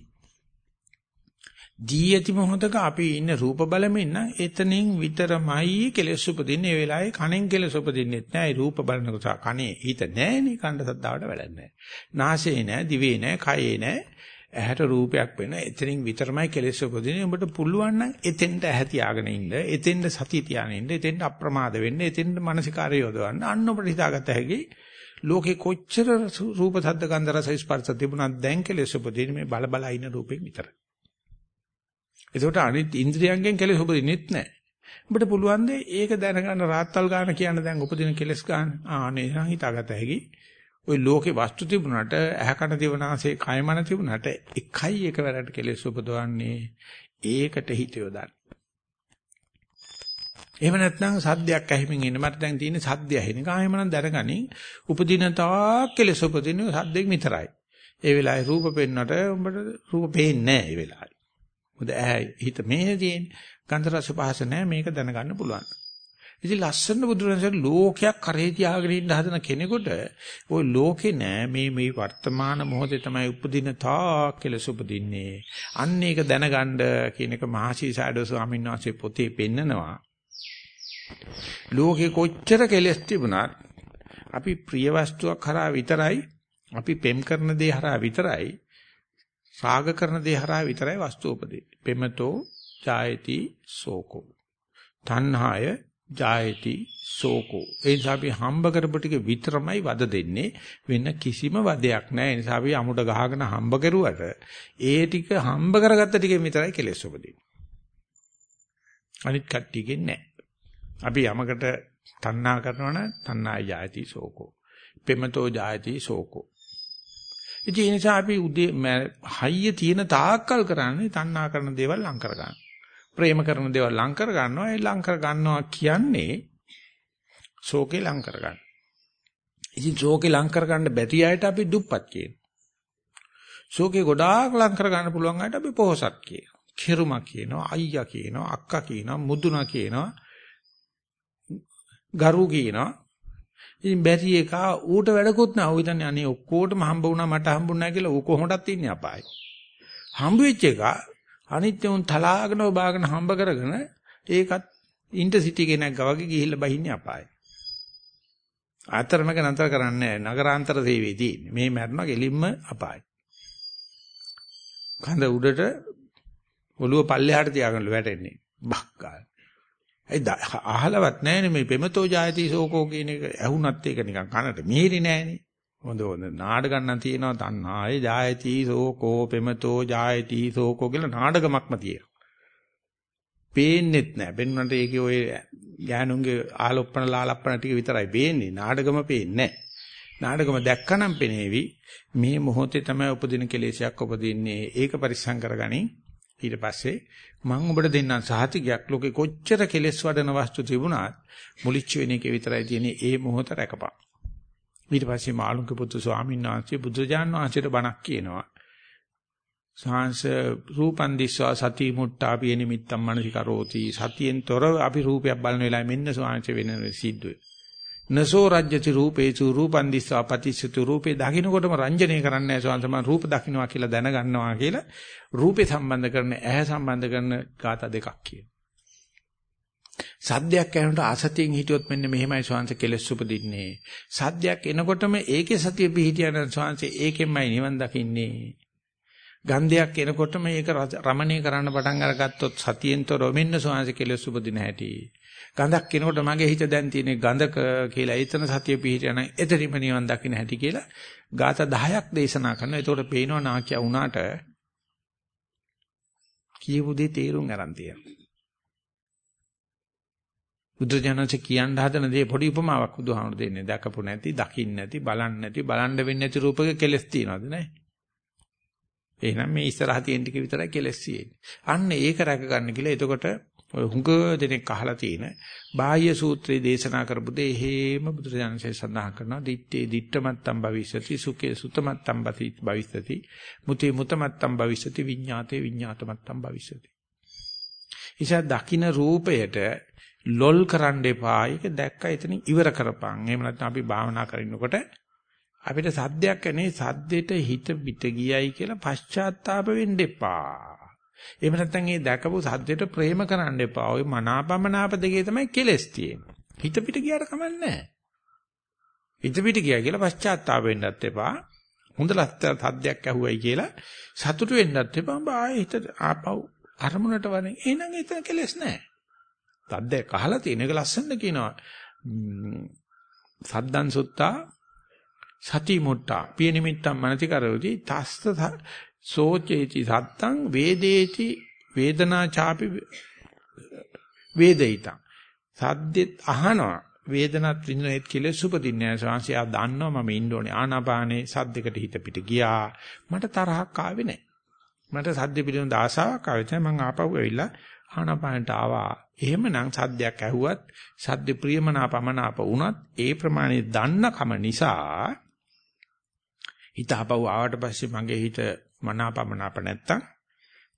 දී ඇති මොහොතක අපි ඉන්න රූප බලමින් නම් එතනින් විතරමයි කෙලෙස් උපදින්නේ. ඒ වෙලාවේ කණෙන් කෙලෙස් උපදින්නෙත් නැහැ. රූප බලනකොට කනේ හිත නැහැනේ. කණ්ඩ සද්දාවට වැඩක් නැහැ. නාසයේ නැහැ, දිවේ නැහැ, කයේ නැහැ. ඇහැට රූපයක් වෙන එතනින් විතරමයි කෙලෙස් උපදින්නේ. උඹට පුළුවන් නම් එතෙන්ට ඇහැ තියාගෙන ඉන්න, එතෙන්ට සතිය තියාගෙන ඉන්න, එතෙන්ට අප්‍රමාද වෙන්න, එතෙන්ට මානසිකාරය යොදවන්න. අන්න ඔබට හිතාගත හැකි ලෝකේ කොච්චර රූප, ශබ්ද, ගන්ධ, රස, ස්පර්ශ තිබුණත් දැන් කෙලෙස් උපදින්නේ මේ බල බල ඉන්න රූපෙන් විතරයි. ඒකට අනිත් ඉන්ද්‍රියයන්ගෙන් කෙලෙස් උපදින්නෙත් නැහැ. ඔබට පුළුවන් ද ඒක දැනගන්න රාත්තල් ගන්න කියන දැන් උපදින කෙලෙස් ගන්න. ආනේ හිතාගත හැකි. ওই ලෝකේ වස්තු තිබුණාට ඇහැ කන දිවනාසේ කයමන තිබුණාට එකයි එකවරට කෙලෙස් උපදවන්නේ ඒකට හිත යොදන්න. එහෙම නැත්නම් සද්දයක් ඇහිමින් ඉන්න මට දැන් තියෙන්නේ සද්දය ඇහෙන කායමන දැනගනි උපදින තාක් කෙලෙස් උපදින සද්දෙක් විතරයි. ඒ වෙලාවේ රූප පෙන්නට උඹට රූප පේන්නේ නැහැ ඒ වෙලාවේ. මොකද ඇහැ හිත මේ තියෙන්නේ ගන්ධ රස පහස නැහැ මේක දැනගන්න පුළුවන්. ඉතින් ලස්සන බුදුරජාණන් ලෝකයක් කරේ තියාගෙන ඉන්න හදන කෙනෙකුට ওই ලෝකේ නෑ මේ මේ වර්තමාන මොහොතේ තමයි උපදින තා කෙලස උපදින්නේ. අන්න ඒක දැනගන්න කියන එක මහසි සාඩෝ ස්වාමීන් වහන්සේ පොතේ පෙන්නනවා. ලෝකේ කොච්චර කෙලස් තිබුණත් අපි ප්‍රිය වස්තුවක් කරා විතරයි අපි පෙම් කරන දේ හරහා විතරයි රාග කරන දේ හරහා විතරයි වස්තු උපදී. පෙමතෝ ජායති සෝකෝ. තණ්හාය ජායති සෝකෝ. ඒ නිසා අපි හම්බ කරපු ටික විතරමයි වද දෙන්නේ. වෙන කිසිම වදයක් නැහැ. ඒ නිසා අපි අමුඩ ගහගෙන හම්බ කරුවට ඒ ටික හම්බ කරගත්ත ටිකෙන් විතරයි කෙලෙස් උපදින්නේ. අනිත් කට්ටියකින් නැහැ. අපි යමකට තණ්හා කරනවා නම් තණ්හාය ජායති සෝකෝ පෙමතෝ ජායති සෝකෝ ඉතින් ඒ නිසා අපි උදේ හයිය තියෙන තාක්කල් කරන්නේ තණ්හා කරන දේවල් ලං කර ගන්න ප්‍රේම කරන දේවල් ලං කර ගන්නවා ඒ ලං කර ගන්නවා කියන්නේ ශෝකේ ලං කර ගන්න. ඉතින් ශෝකේ ලං කර ගන්න බැරි අයට අපි දුප්පත් කියනවා. ශෝකේ ගොඩාක් ලං කර ගන්න පුළුවන් අයට අපි පොහසත් කියනවා. කෙරුමා කියනවා, අයියා කියනවා, අක්කා කියනවා, මුදුනා කියනවා, ගරු කියනවා. ඉතින් බැරි එක ඌට වැඩකුත් නැහැ. ඌ හිතන්නේ අනේ ඔක්කොටම හම්බ වුණා මට හම්බුන්නේ නැහැ කියලා ඌ කොහොමදත් ඉන්නේ අපායේ. හම්බ වෙච්ච එක අනිත් උන් තලාගෙන ඔබාගෙන හම්බ කරගෙන ඒකත් ඉන්ටර්සිටි කෙනෙක් ගවගේ ගිහිල්ලා බහින්නේ අපායේ. ආතරමක නතර කරන්නේ නගරාන්තර සේවයේ තියෙන්නේ. මේ මැරෙනවා ගෙලින්ම අපායේ. කඳ උඩට ඔළුව පල්ලෙහාට තියාගෙන වැටෙන්නේ. බක්කාල. ඒ අහලවත් නැහැනේ මේ පෙමතෝ ජායති සෝකෝ කියන එක ඇහුණත් ඒක නිකන් කනට මිහිරි නැහැනේ. හොඳ හොඳ නාඩගම් නම් තියෙනවා තණ්හාය ජායති සෝකෝ පෙමතෝ ජායති සෝකෝ කියලා නාඩගමක්ම තියෙනවා. පේන්නෙත් නැහැ. බෙන්නුන්ට ඒකේ ඔය ගෑනුන්ගේ ආලොප්පන ලාලප්පන ටික විතරයි පේන්නේ. නාඩගම පේන්නේ නැහැ. නාඩගම දැක්කනම් පෙනේවි මේ මොහොතේ තමයි උපදින කෙලෙසයක් උපදින්නේ. ඒක පරිස්සම් කරගනින්. ඊට පස්සේ මම ඔබට දෙන්නම් සහතිකයක් ලෝකේ කොච්චර කෙලෙස් වඩන වස්තු තිබුණත් මුලිච්ච වෙන එකේ විතරයි තියෙන්නේ. ඒ මොහොත රැකපන්. ඊට පස්සේ මාළුන්ගේ පුතු ස්වාමීන් වහන්සේ බුදුජාන් වහන්සේට බණක් කියනවා. සාංශ රූපන් දිස්වා සති මුට්ටාපි නිමිත්තම් මනසිකරෝති සතියෙන් තොර අපි රූපයක් බලන වෙලාවෙ මෙන්න සාංශ වෙන සිද්ධුවේ. නසෝ රජ්‍යති රූපේසු රූපන් දිස්වා පටිච්චතු රූපේ දකින්නකොටම රංජනය කරන්නේ නැහැ සාංශ මම රූප දකින්නවා කියලා දැනගන්නවා කියලා රූපේ සම්බන්ධ කරන ඇහැ සම්බන්ධ කරන ગાතා දෙකක් කියන. සද්දයක් ඇහෙනකොට අසතියෙන් හිටියොත් මෙන්න මෙහෙමයි ස්වාංශ කෙලස් උපදින්නේ. සද්දයක් එනකොටම ඒකේ සතිය පිහිටියන ස්වාංශ ඒකෙන්මයි නිවන් දකින්නේ. ගන්ධයක් එනකොට මේක රමණීය කරන්න පටන් අරගත්තොත් සතියෙන්තර මෙන්න සෝවාන්සේ කෙලස් උපදින හැටි. ගඳක් එනකොට මගේ හිත දැන් තියෙන ගඳක කියලා එතන සතිය පිහිටියන එතරිම නිවන් දකින්න හැටි කියලා ગાත 10ක් දේශනා කරනවා. ඒතකොට පේනවා නාකිය වුණාට කියපු දේ තේරුම් ගන්න තියෙනවා. බුදුජානක කියන්න හදන දේ පොඩි උපමාවක් බුදුහාමුදුරු දෙන්නේ. දැකපු නැති, දකින්න නැති, බලන්න නැති, බලන්න වෙන්නේ නැති රූපක කෙලස් තියනවද නැහැ? එහෙනම් මේ ඉස්සරහ තියෙන ටික විතරයි කෙලස් තියෙන්නේ. අන්න ඒක රැක ගන්න කියලා එතකොට ඔය හුඟ දෙනෙක් අහලා තියෙන බාහ්‍ය සූත්‍රයේ දේශනා කරපු දේ හේම බුදුරජාණන්සේ සඳහන් කරනවා දිත්තේ දිත්තමත්තම් භවිෂති සුඛේ සුතමත්තම් භවිෂති මුතේ මුතමත්තම් භවිෂති විඤ්ඤාතේ විඤ්ඤාතමත්තම් භවිෂති. ඉතින් දකින්න රූපයට ලොල් කරන්න එපා. ඒක දැක්ක එතනින් ඉවර කරපන්. එහෙම නැත්නම් අපි භාවනා කරනකොට අපිට සද්දයක් එනේ සද්දෙට හිත පිට ගියයි කියලා පශ්චාත්තාප වෙන්න එපා. එහෙම නැත්නම් ඒ දැකපු සද්දෙට ප්‍රේම කරන්න එපා. ওই මනාපමනාප දෙකේ තමයි කෙලස් තියෙන්නේ. හිත පිට ගියාට කමන්නේ නැහැ. හිත පිට ගියා කියලා පශ්චාත්තාප වෙන්නත් එපා. හොඳ ලස්සන සද්දයක් ඇහුවයි කියලා සතුටු වෙන්නත් එපා. ඔබ ආයේ හිත ආපහු අරමුණට වරෙන්. එහෙනම් එතන කෙලස් නැහැ. සද්දයක් අහලා තියෙන එක ලස්සනද කියනවා. සද්දන් සුත්තා සති මුට්ටා. පිය නිමිත්තම් මනති කරෝති තස්ස සෝචේති සත්තං වේදේති වේදනා ചാපි වේදිතං. සද්දෙත් අහනවා. වේදනත් විඳිනෙත් කියලා සුපදින්නේ නැහැ. ශාංශය දන්නවා මම ඉන්න ඕනේ ආනාපානේ. සද්දෙකට හිත පිට ගියා. මට තරහක් ආවේ නැහැ. මට සද්ද පිළිබඳ ආසාවක් ආවේ නැහැ. මං ආපහු ඇවිල්ලා ආනාපානට ආවා. එහෙමනම් සද්දයක් ඇහුවත් සද්ද ප්‍රියමනාපමනාප වුණත් ඒ ප්‍රමාණය දන්නකම නිසා හිත ආපහු ආවට පස්සේ මගේ හිත මනාපමනාප නැත්තම්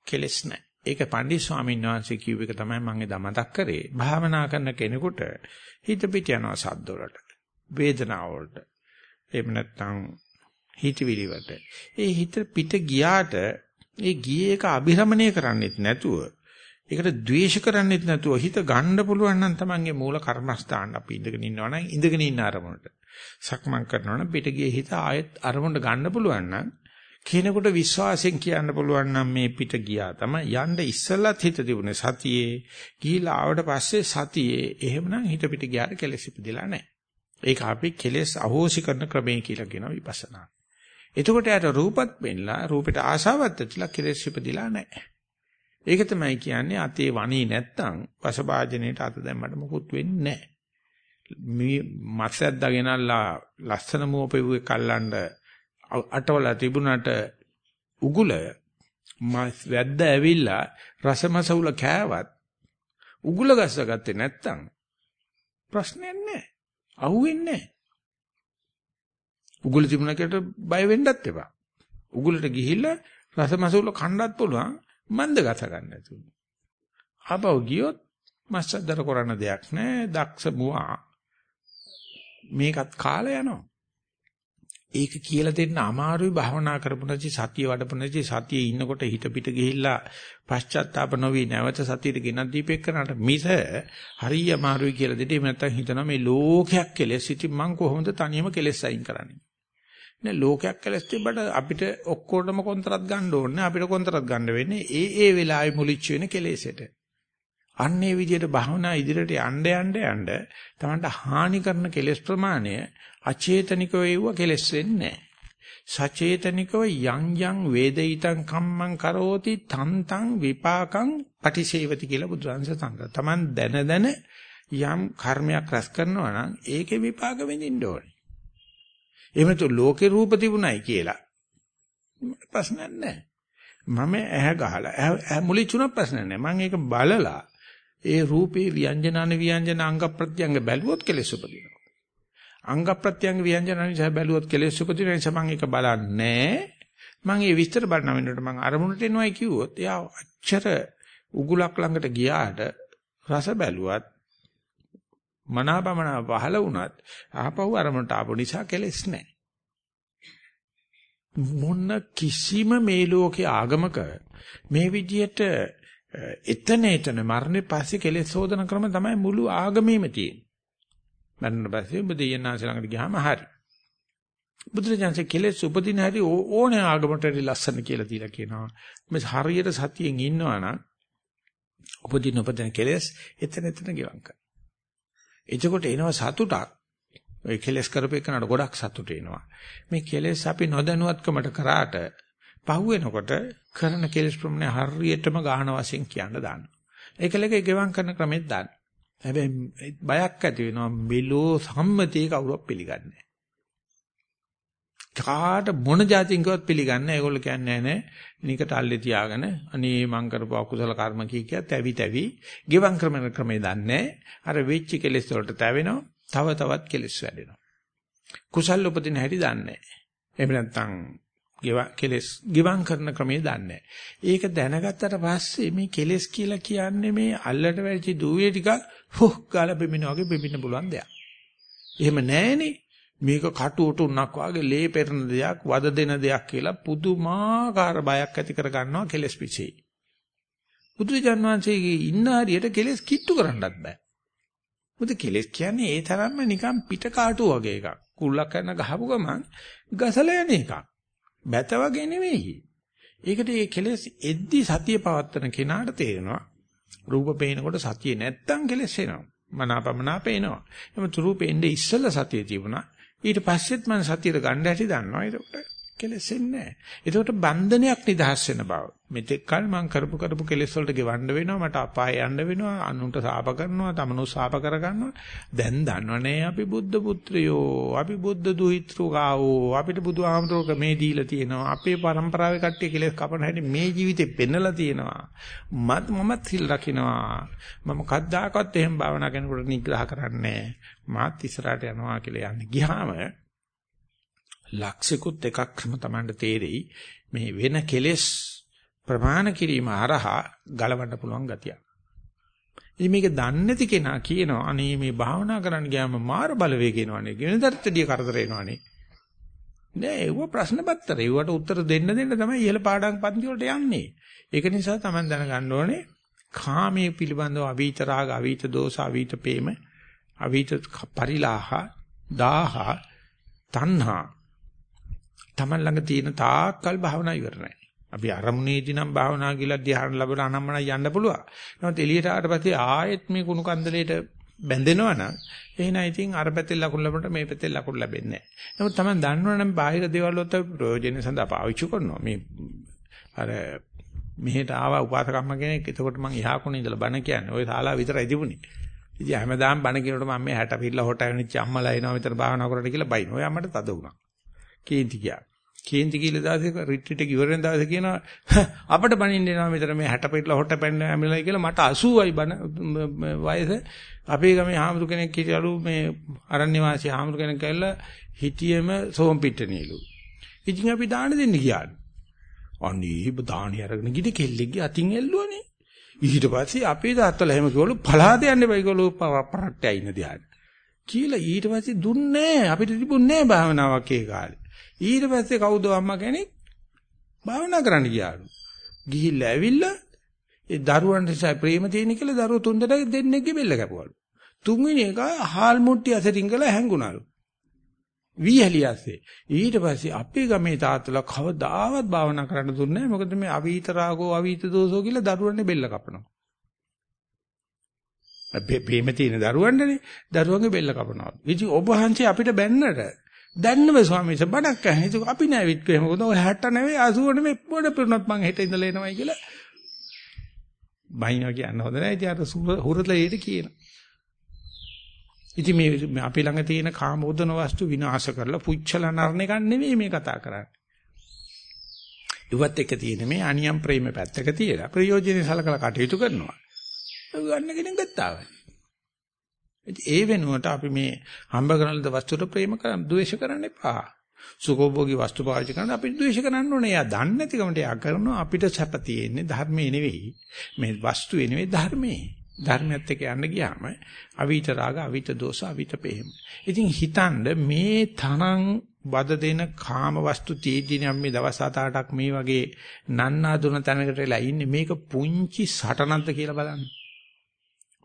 කෙලස් නැහැ. ඒක පණ්ඩිත ස්වාමීන් වහන්සේ කිව්ව එක තමයි මම එදා මතක් කරේ. භාවනා කරන කෙනෙකුට හිත පිට යනවා සද්ද වලට, වේදනාව වලට. එහෙම නැත්තම් හිතවිලි වලට. ඒ හිත පිට ගියාට ඒ ගියේ එක අභිරමණය කරන්නෙත් නැතුව ඒකට ද්වේෂ කරන්නෙත් නැතුව හිත ගන්න පුළුවන් නම් තමන්ගේ මූල කර්මස්ථාන අපි ඉඳගෙන ඉන්නවා නම් ඉඳගෙන ඉන්න අරමුණට සක්මන් කරනවා නම් පිට ගියේ හිත ආයෙත් අරමුණට ගන්න පුළුවන් නම් කෙනෙකුට විශ්වාසයෙන් කියන්න පුළුවන් නම් මේ පිට ගියා තමයි යන්න ඉස්සෙල්ලත් හිත තිබුණේ සතියේ ගිහිලා ආවට පස්සේ සතියේ එහෙමනම් හිත පිට ගියාට කෙලෙස් ඉපදිලා නැහැ. ඒක අපි කෙලෙස් අහෝසි කරන ක්‍රමය කියලා කියනවා විපස්සනා. එතකොට යට රූපත් වෙන්නලා රූපෙට ආශාවත් ඇතිලා කෙලෙස් ඉපදිලා නැහැ. ඒක තමයි කියන්නේ අතේ වණී නැත්තම් වසභාජනයේට අත දැම්මට මොකුත් වෙන්නේ නැහැ. මේ මත්සද්දා ගෙනල්ලා ලස්සන මුවපෙව්වේ කල්ලන්න අටවල තිබුණට උගුල මස් වැද්ද ඇවිල්ලා රසමසවුල කෑවත් උගුල ගස්සගත්තේ නැත්තම් ප්‍රශ්නයක් නැහැ. අහුවෙන්නේ නැහැ. උගුල තිබුණකට බය වෙන්නත් එපා. උගුලට ගිහිල්ලා රසමසවුල කන්නත් පුළුවන් මන්ද ගස ගන්න නැතුව. ආපහු ගියොත් මස්සද්දර කරන්න දෙයක් නැහැ. දක්ෂ මුවා මේකත් කාලය යනවා. ඒක කියලා දෙන්න අමාරුයි භාවනා කරපු නැති සතිය වඩපු නැති සතියේ ඉන්නකොට හිත පිට ගිහිල්ලා පශ්චාත්තාප නොවි නැවත සතියට ගෙනත් දීපෙක් කරනට මිස හරිය අමාරුයි කියලා දෙටි නැත්තම් හිතනවා මේ ලෝකයක් කෙලෙස් ඉතින් මං කොහොමද තනියම කෙලෙස් අයින් කරන්නේ නේ ලෝකයක් කෙලස් තිබ්බට අපිට ඔක්කොටම කොන්තරත් ගන්න ඕනේ අපිට කොන්තරත් ගන්න වෙන්නේ ඒ ඒ වෙලාවේ මුලිච්ච වෙන කෙලෙසට අන්නේ විදිහට භාවනා ඉදිරියට යන්න යන්න යන්න තමන්ට හානි කරන කෙලෙස් ප්‍රමාණය අචේතනිකව ඒව කෙලෙස් වෙන්නේ සචේතනිකව යං යං වේදිතං කම්මං කරෝති තන්තං විපාකං පටිසේවති කියලා බුදුරජාණන් සංගත. තමන් දැන දැන යම් කර්මයක් රැස් කරනවා නම් ඒකේ විපාක විඳින්න ඕනේ. එහෙම නැතු ලෝකේ රූප තිබුණයි කියලා ප්‍රශ්නයක් නැහැ. මම ඇහැ ගහලා ඇහැ මුලිචුණක් ප්‍රශ්නයක් නැහැ. මම ඒක බලලා ඒ රූපේ ව්‍යංජන අන ව්‍යංජන අංග ප්‍රත්‍යංග බැලුවොත් කෙලෙස් උපදිනවා. අංග ප්‍රත්‍යංග ව්‍යංජන අනිසා බැලුවොත් කෙලෙස් උපදින නිසා මම ඒක බලන්නේ මම ඒ විස්තර බලන වෙනකොට මම අරමුණට එනවයි කිව්වොත් එයා අච්චර උගුලක් ළඟට ගියාට රස බැලුවත් මනාපමන පහල වුණත් ආපහු අරමුණට ආපු නිසා කෙලෙස් නැහැ. මොන කිසිම මේ ලෝකේ ආගමක මේ විදියට එතන එතන මරණය පස්සේ කෙලෙස් සෝදන ක්‍රම තමයි මුළු ආගමේම තියෙන්නේ. මරණ පස්සේ ඔබ දෙයන්නාස ළඟට ගියාම හරි. බුදුරජාණන්සේ කෙලෙස් උපදින හැටි ඕනේ ආගමට ලස්සන කියලා දීලා කියනවා. මේ හරියට සතියෙන් ඉන්නවා නම් උපදින උපදින කෙලෙස් එතන එතන ගෙවම් කරනවා. එතකොට එනවා සතුටක්. ඔය කෙලෙස් කරපේකනට ගොඩක් සතුට එනවා. මේ කෙලෙස් අපි නොදැනුවත්කමට කරාට පහුවෙනකොට කරන කෙලෙස් ප්‍රමාණය හරියටම ගාහන වශයෙන් කියන්න දාන්න. ඒකලක ගෙවම් කරන ක්‍රමෙත් දාන්න. හැබැයි බයක් ඇති වෙනවා මෙලෝ සම්මතිය කවුරුත් පිළිගන්නේ නැහැ. කාට මොන જાතින්කවත් පිළිගන්නේ ඒගොල්ලෝ කියන්නේ නැහැ නිකට අල්ලේ තියාගෙන අනේ මං කරපු අකුසල කර්ම කී කිය තැවි තැවි ගෙවම් ක්‍රමන ක්‍රමේ දන්නේ අර වෙච්ච කෙලෙස් වලට තැවෙනවා. තව තවත් කෙලෙස් වැඩෙනවා. කුසල් උපදින හැටි දන්නේ එහෙම නැත්නම් කෙලෙස් ගිවං කරන ක්‍රමේ දන්නේ ඒක දැනගත්තට පස්සේ මේ කෙලෙස් කියලා කියන්නේ මේ අල්ලට වැච්ච දූවේ ටික හොක් ගාලා බෙමින වගේ බෙමින්න පුළුවන් දෙයක්. එහෙම නැහනේ. මේක කටුවට උන්නක් වාගේ ලේ පෙරන දෙයක්, වද දෙන දෙයක් කියලා පුදුමාකාර බයක් ඇති කර ගන්නවා කෙලෙස් පිචේ. බුදුජන් වහන්සේගේ ඉන්න හරියට කෙලෙස් කිට්ටු කරන්නත් බෑ. මොකද කෙලෙස් කියන්නේ ඒ තරම්ම නිකන් පිට කාටු වගේ එකක්. කුල්ලක් කරන ගහපු ගමන් ගසලා යන එකක්. බැත වගේ නෙවෙයි. ඒකට මේ කෙලෙස් එද්දි සතිය පවත්තන කෙනාට තේරෙනවා රූප පේනකොට සතිය නැත්තම් කෙලස් එනවා. මනාපමනා පේනවා. එහම රූපේ ඉන්නේ ඉස්සෙල්ලා සතිය තිබුණා. ඊට පස්සෙත් මම සතියට ගන්න හැටි දන්නවා. ඒකට කෙලෙසෙන්නේ නැහැ. ඒකට බන්ධනයක් නිදහස් වෙන බව. මෙතෙක් කල මම කරපු කරපු කෙලෙස් වලට ගෙවන්න වෙනවා. මට අපාය යන්න වෙනවා. අනුන්ට සාප කරනවා. තමනු සාප කර ගන්නවා. දැන් දන්නවනේ අපි බුද්ධ පුත්‍රයෝ. අපි බුද්ධ දුහිතෘකාවෝ. අපිට බුදු ආමතුරුක මේ දීලා තියෙනවා. අපේ પરම්පරාවේ කට්ටිය කෙලෙස් කපන හැටි මේ ජීවිතේ පෙන්නලා තියෙනවා. මත් මමත් සිල් රකින්නවා. මම කද්දාකවත් එහෙම භාවනා කරනකොට නිග්‍රහ කරන්නේ නැහැ. මාත් ඉස්සරහට යනවා කියලා යන්නේ. ගියාම ලක්ෂිකුත් එකක්ම Tamanට තේරෙයි මේ වෙන කෙලෙස් ප්‍රමාණ කිරීම හරහා ගලවන්න පුළුවන් ගතිය. ඉතින් මේක දන්නේ නැති කෙනා කියනවා අනේ මේ භාවනා කරන්න ගියාම මාර බලවේග එනවනේ. ගෙනදර්තඩිය කරදර එනවනේ. නෑ ඒව ප්‍රශ්න පත්‍ර. ඒවට උත්තර දෙන්න දෙන්න තමයි ඉහළ පාඩම් පන්ති වලට යන්නේ. ඒක නිසා Taman දැනගන්න ඕනේ කාමයේ පිළිබඳව අවීත රාග, අවීත දෝෂ, අවීත ප්‍රේම, අවීත පරිලාහ, දාහ, තණ්හා Taman ළඟ තියෙන තාක්කල් භාවනා ඉවර නැහැ. අපි අරමුණේදී නම් භාවනා කියලා ධ්‍යාන ලැබලා අනම්මන යන්න පුළුවන්. නමුත් එළියට ආවට පස්සේ ආයෙත් මේ කුණු කන්දලේට බැඳෙනවා නම් එහෙනම් ඉතින් අර පැත්තේ ලකුණු ලැබුණට මේ පැත්තේ ලකුණු ලැබෙන්නේ නැහැ. නමුත් Taman දන්නවනම් බාහිර දේවල් වලට ප්‍රයෝජන සඳහා පාවිච්චි කරනවා. මේ අර මෙහෙට ආවා උපාසකම්ම කෙනෙක්. එතකොට මං එහා කොනේ ඉඳලා බණ කියන්නේ. ওই ශාලාව විතරයි තිබුණේ. ඉතින් හැමදාම බණ කියනකොට මම මේ 60 පිටලා හොට වෙනිච්ච අම්මලා එනවා විතර භාවනා කරලා කියලා බයින. ඔය අම්මට තද වුණා. කේන්ති ගියා. කේන්ති කියලා දාසේ රිට්‍රීට් එක ඉවරෙන් දාසේ කියනවා අපිට බණින්න එනවා මෙතන මේ 60 පිටලා හොට පැන්න ඇමිලයි කියලා මට 80යි බණ වයස අපේ ගමේ හාමුදුර කෙනෙක් හිටියලු මේ අරණ්‍ය වාසී හාමුදුර කෙනෙක් කියලා හිටියෙම සෝම් පිට්ටනියලු. ඉතින් අපි දාන දෙන්න ගියාලු. අනේ දාණි අරගෙන ගිහින් කෙල්ලෙක්ගේ අතින් එල්ලුවනේ. ඊට පස්සේ අපේ තාත්තලා එහෙම කිව්වලු පලාද යන්න බයි කිව්වලු පරට්ටයි ඉන්න දිහාට. කියලා ඊට පස්සේ දුන්නේ අපිට තිබුණේ නැහැ භාවනාවක් ඒ කාලේ. ඊට පස්සේ කවුද අම්මා කෙනෙක් භාවනා කරන්න ගියාලු. ගිහිල්ලා ඇවිල්ලා ඒ දරුවන් නිසා ප්‍රේම තියෙන කියලා දරුවෝ තුන් දෙනෙක් දෙන්නෙක්ගේ බෙල්ල කැපුවලු. තුන්වෙනි එක හාල් මුට්ටි අතරින් ගලා හැංගුණලු. වීහලියස්සේ ඊට පස්සේ අපේ ගමේ තාත්තලා කවදාවත් භාවනා කරන්න දුන්නේ නැහැ මොකද මේ අවීත රාගෝ අවීත දෝෂෝ කියලා දරුවන්නේ බෙල්ල කපනවා. ප්‍රේම තියෙන දරුවන්ටනේ දරුවන්ගේ බෙල්ල කපනවා. ඉතින් ඔබ වහන්සේ අපිට බැන්නට දැන්නම ස්වාමීන් වහන්සේ බණක් අහන. ඒක අපි නෑ විත් කොහෙම මොකද ඔය 60 නෙවෙයි 80 නෙවෙයි පොඩ පිරුණත් මං හෙට ඉඳලා එනවයි කියලා. බයිනවා කියන්න හොඳ නෑ. ඉතින් අර හුරතලේට කියන. ඉතින් මේ අපි ළඟ තියෙන කාමෝදන වස්තු විනාශ කරලා පුච්චලා නරන එක නෙවෙයි මේ කතා කරන්නේ. ඉවත් එක තියෙන මේ අනියම් ප්‍රේම පැත්තක තියලා ප්‍රයෝජනෙ සලකලා කටයුතු කරනවා. ගන්න කෙනෙක් ගත්තා. ඒ වෙනුවට අපි මේ හම්බ කරන ලද වස්තුවට ප්‍රේම කරන් ද්වේෂ කරන්න එපා. සුඛෝභෝගී වස්තු පාවිච්චි කරන අපි ද්වේෂ කරන්න ඕනේ. එයා දන්නේ නැතිකමට එයා කරනවා අපිට සැප තියෙන්නේ ධර්මයේ නෙවෙයි. මේ වස්තුවේ නෙවෙයි ධර්මයේ. ධර්මයත් එක්ක යන්න ගියාම අවිත රාග, අවිත දෝෂ, අවිත ප්‍රේම. ඉතින් හිතන්න මේ තරම් වද දෙන කාම වස්තු තීජිනේ අපි දවස් 7-8ක් මේ වගේ නන්නා දුන තැනකට වෙලා ඉන්නේ මේක පුංචි සටනක්ද කියලා බලන්න.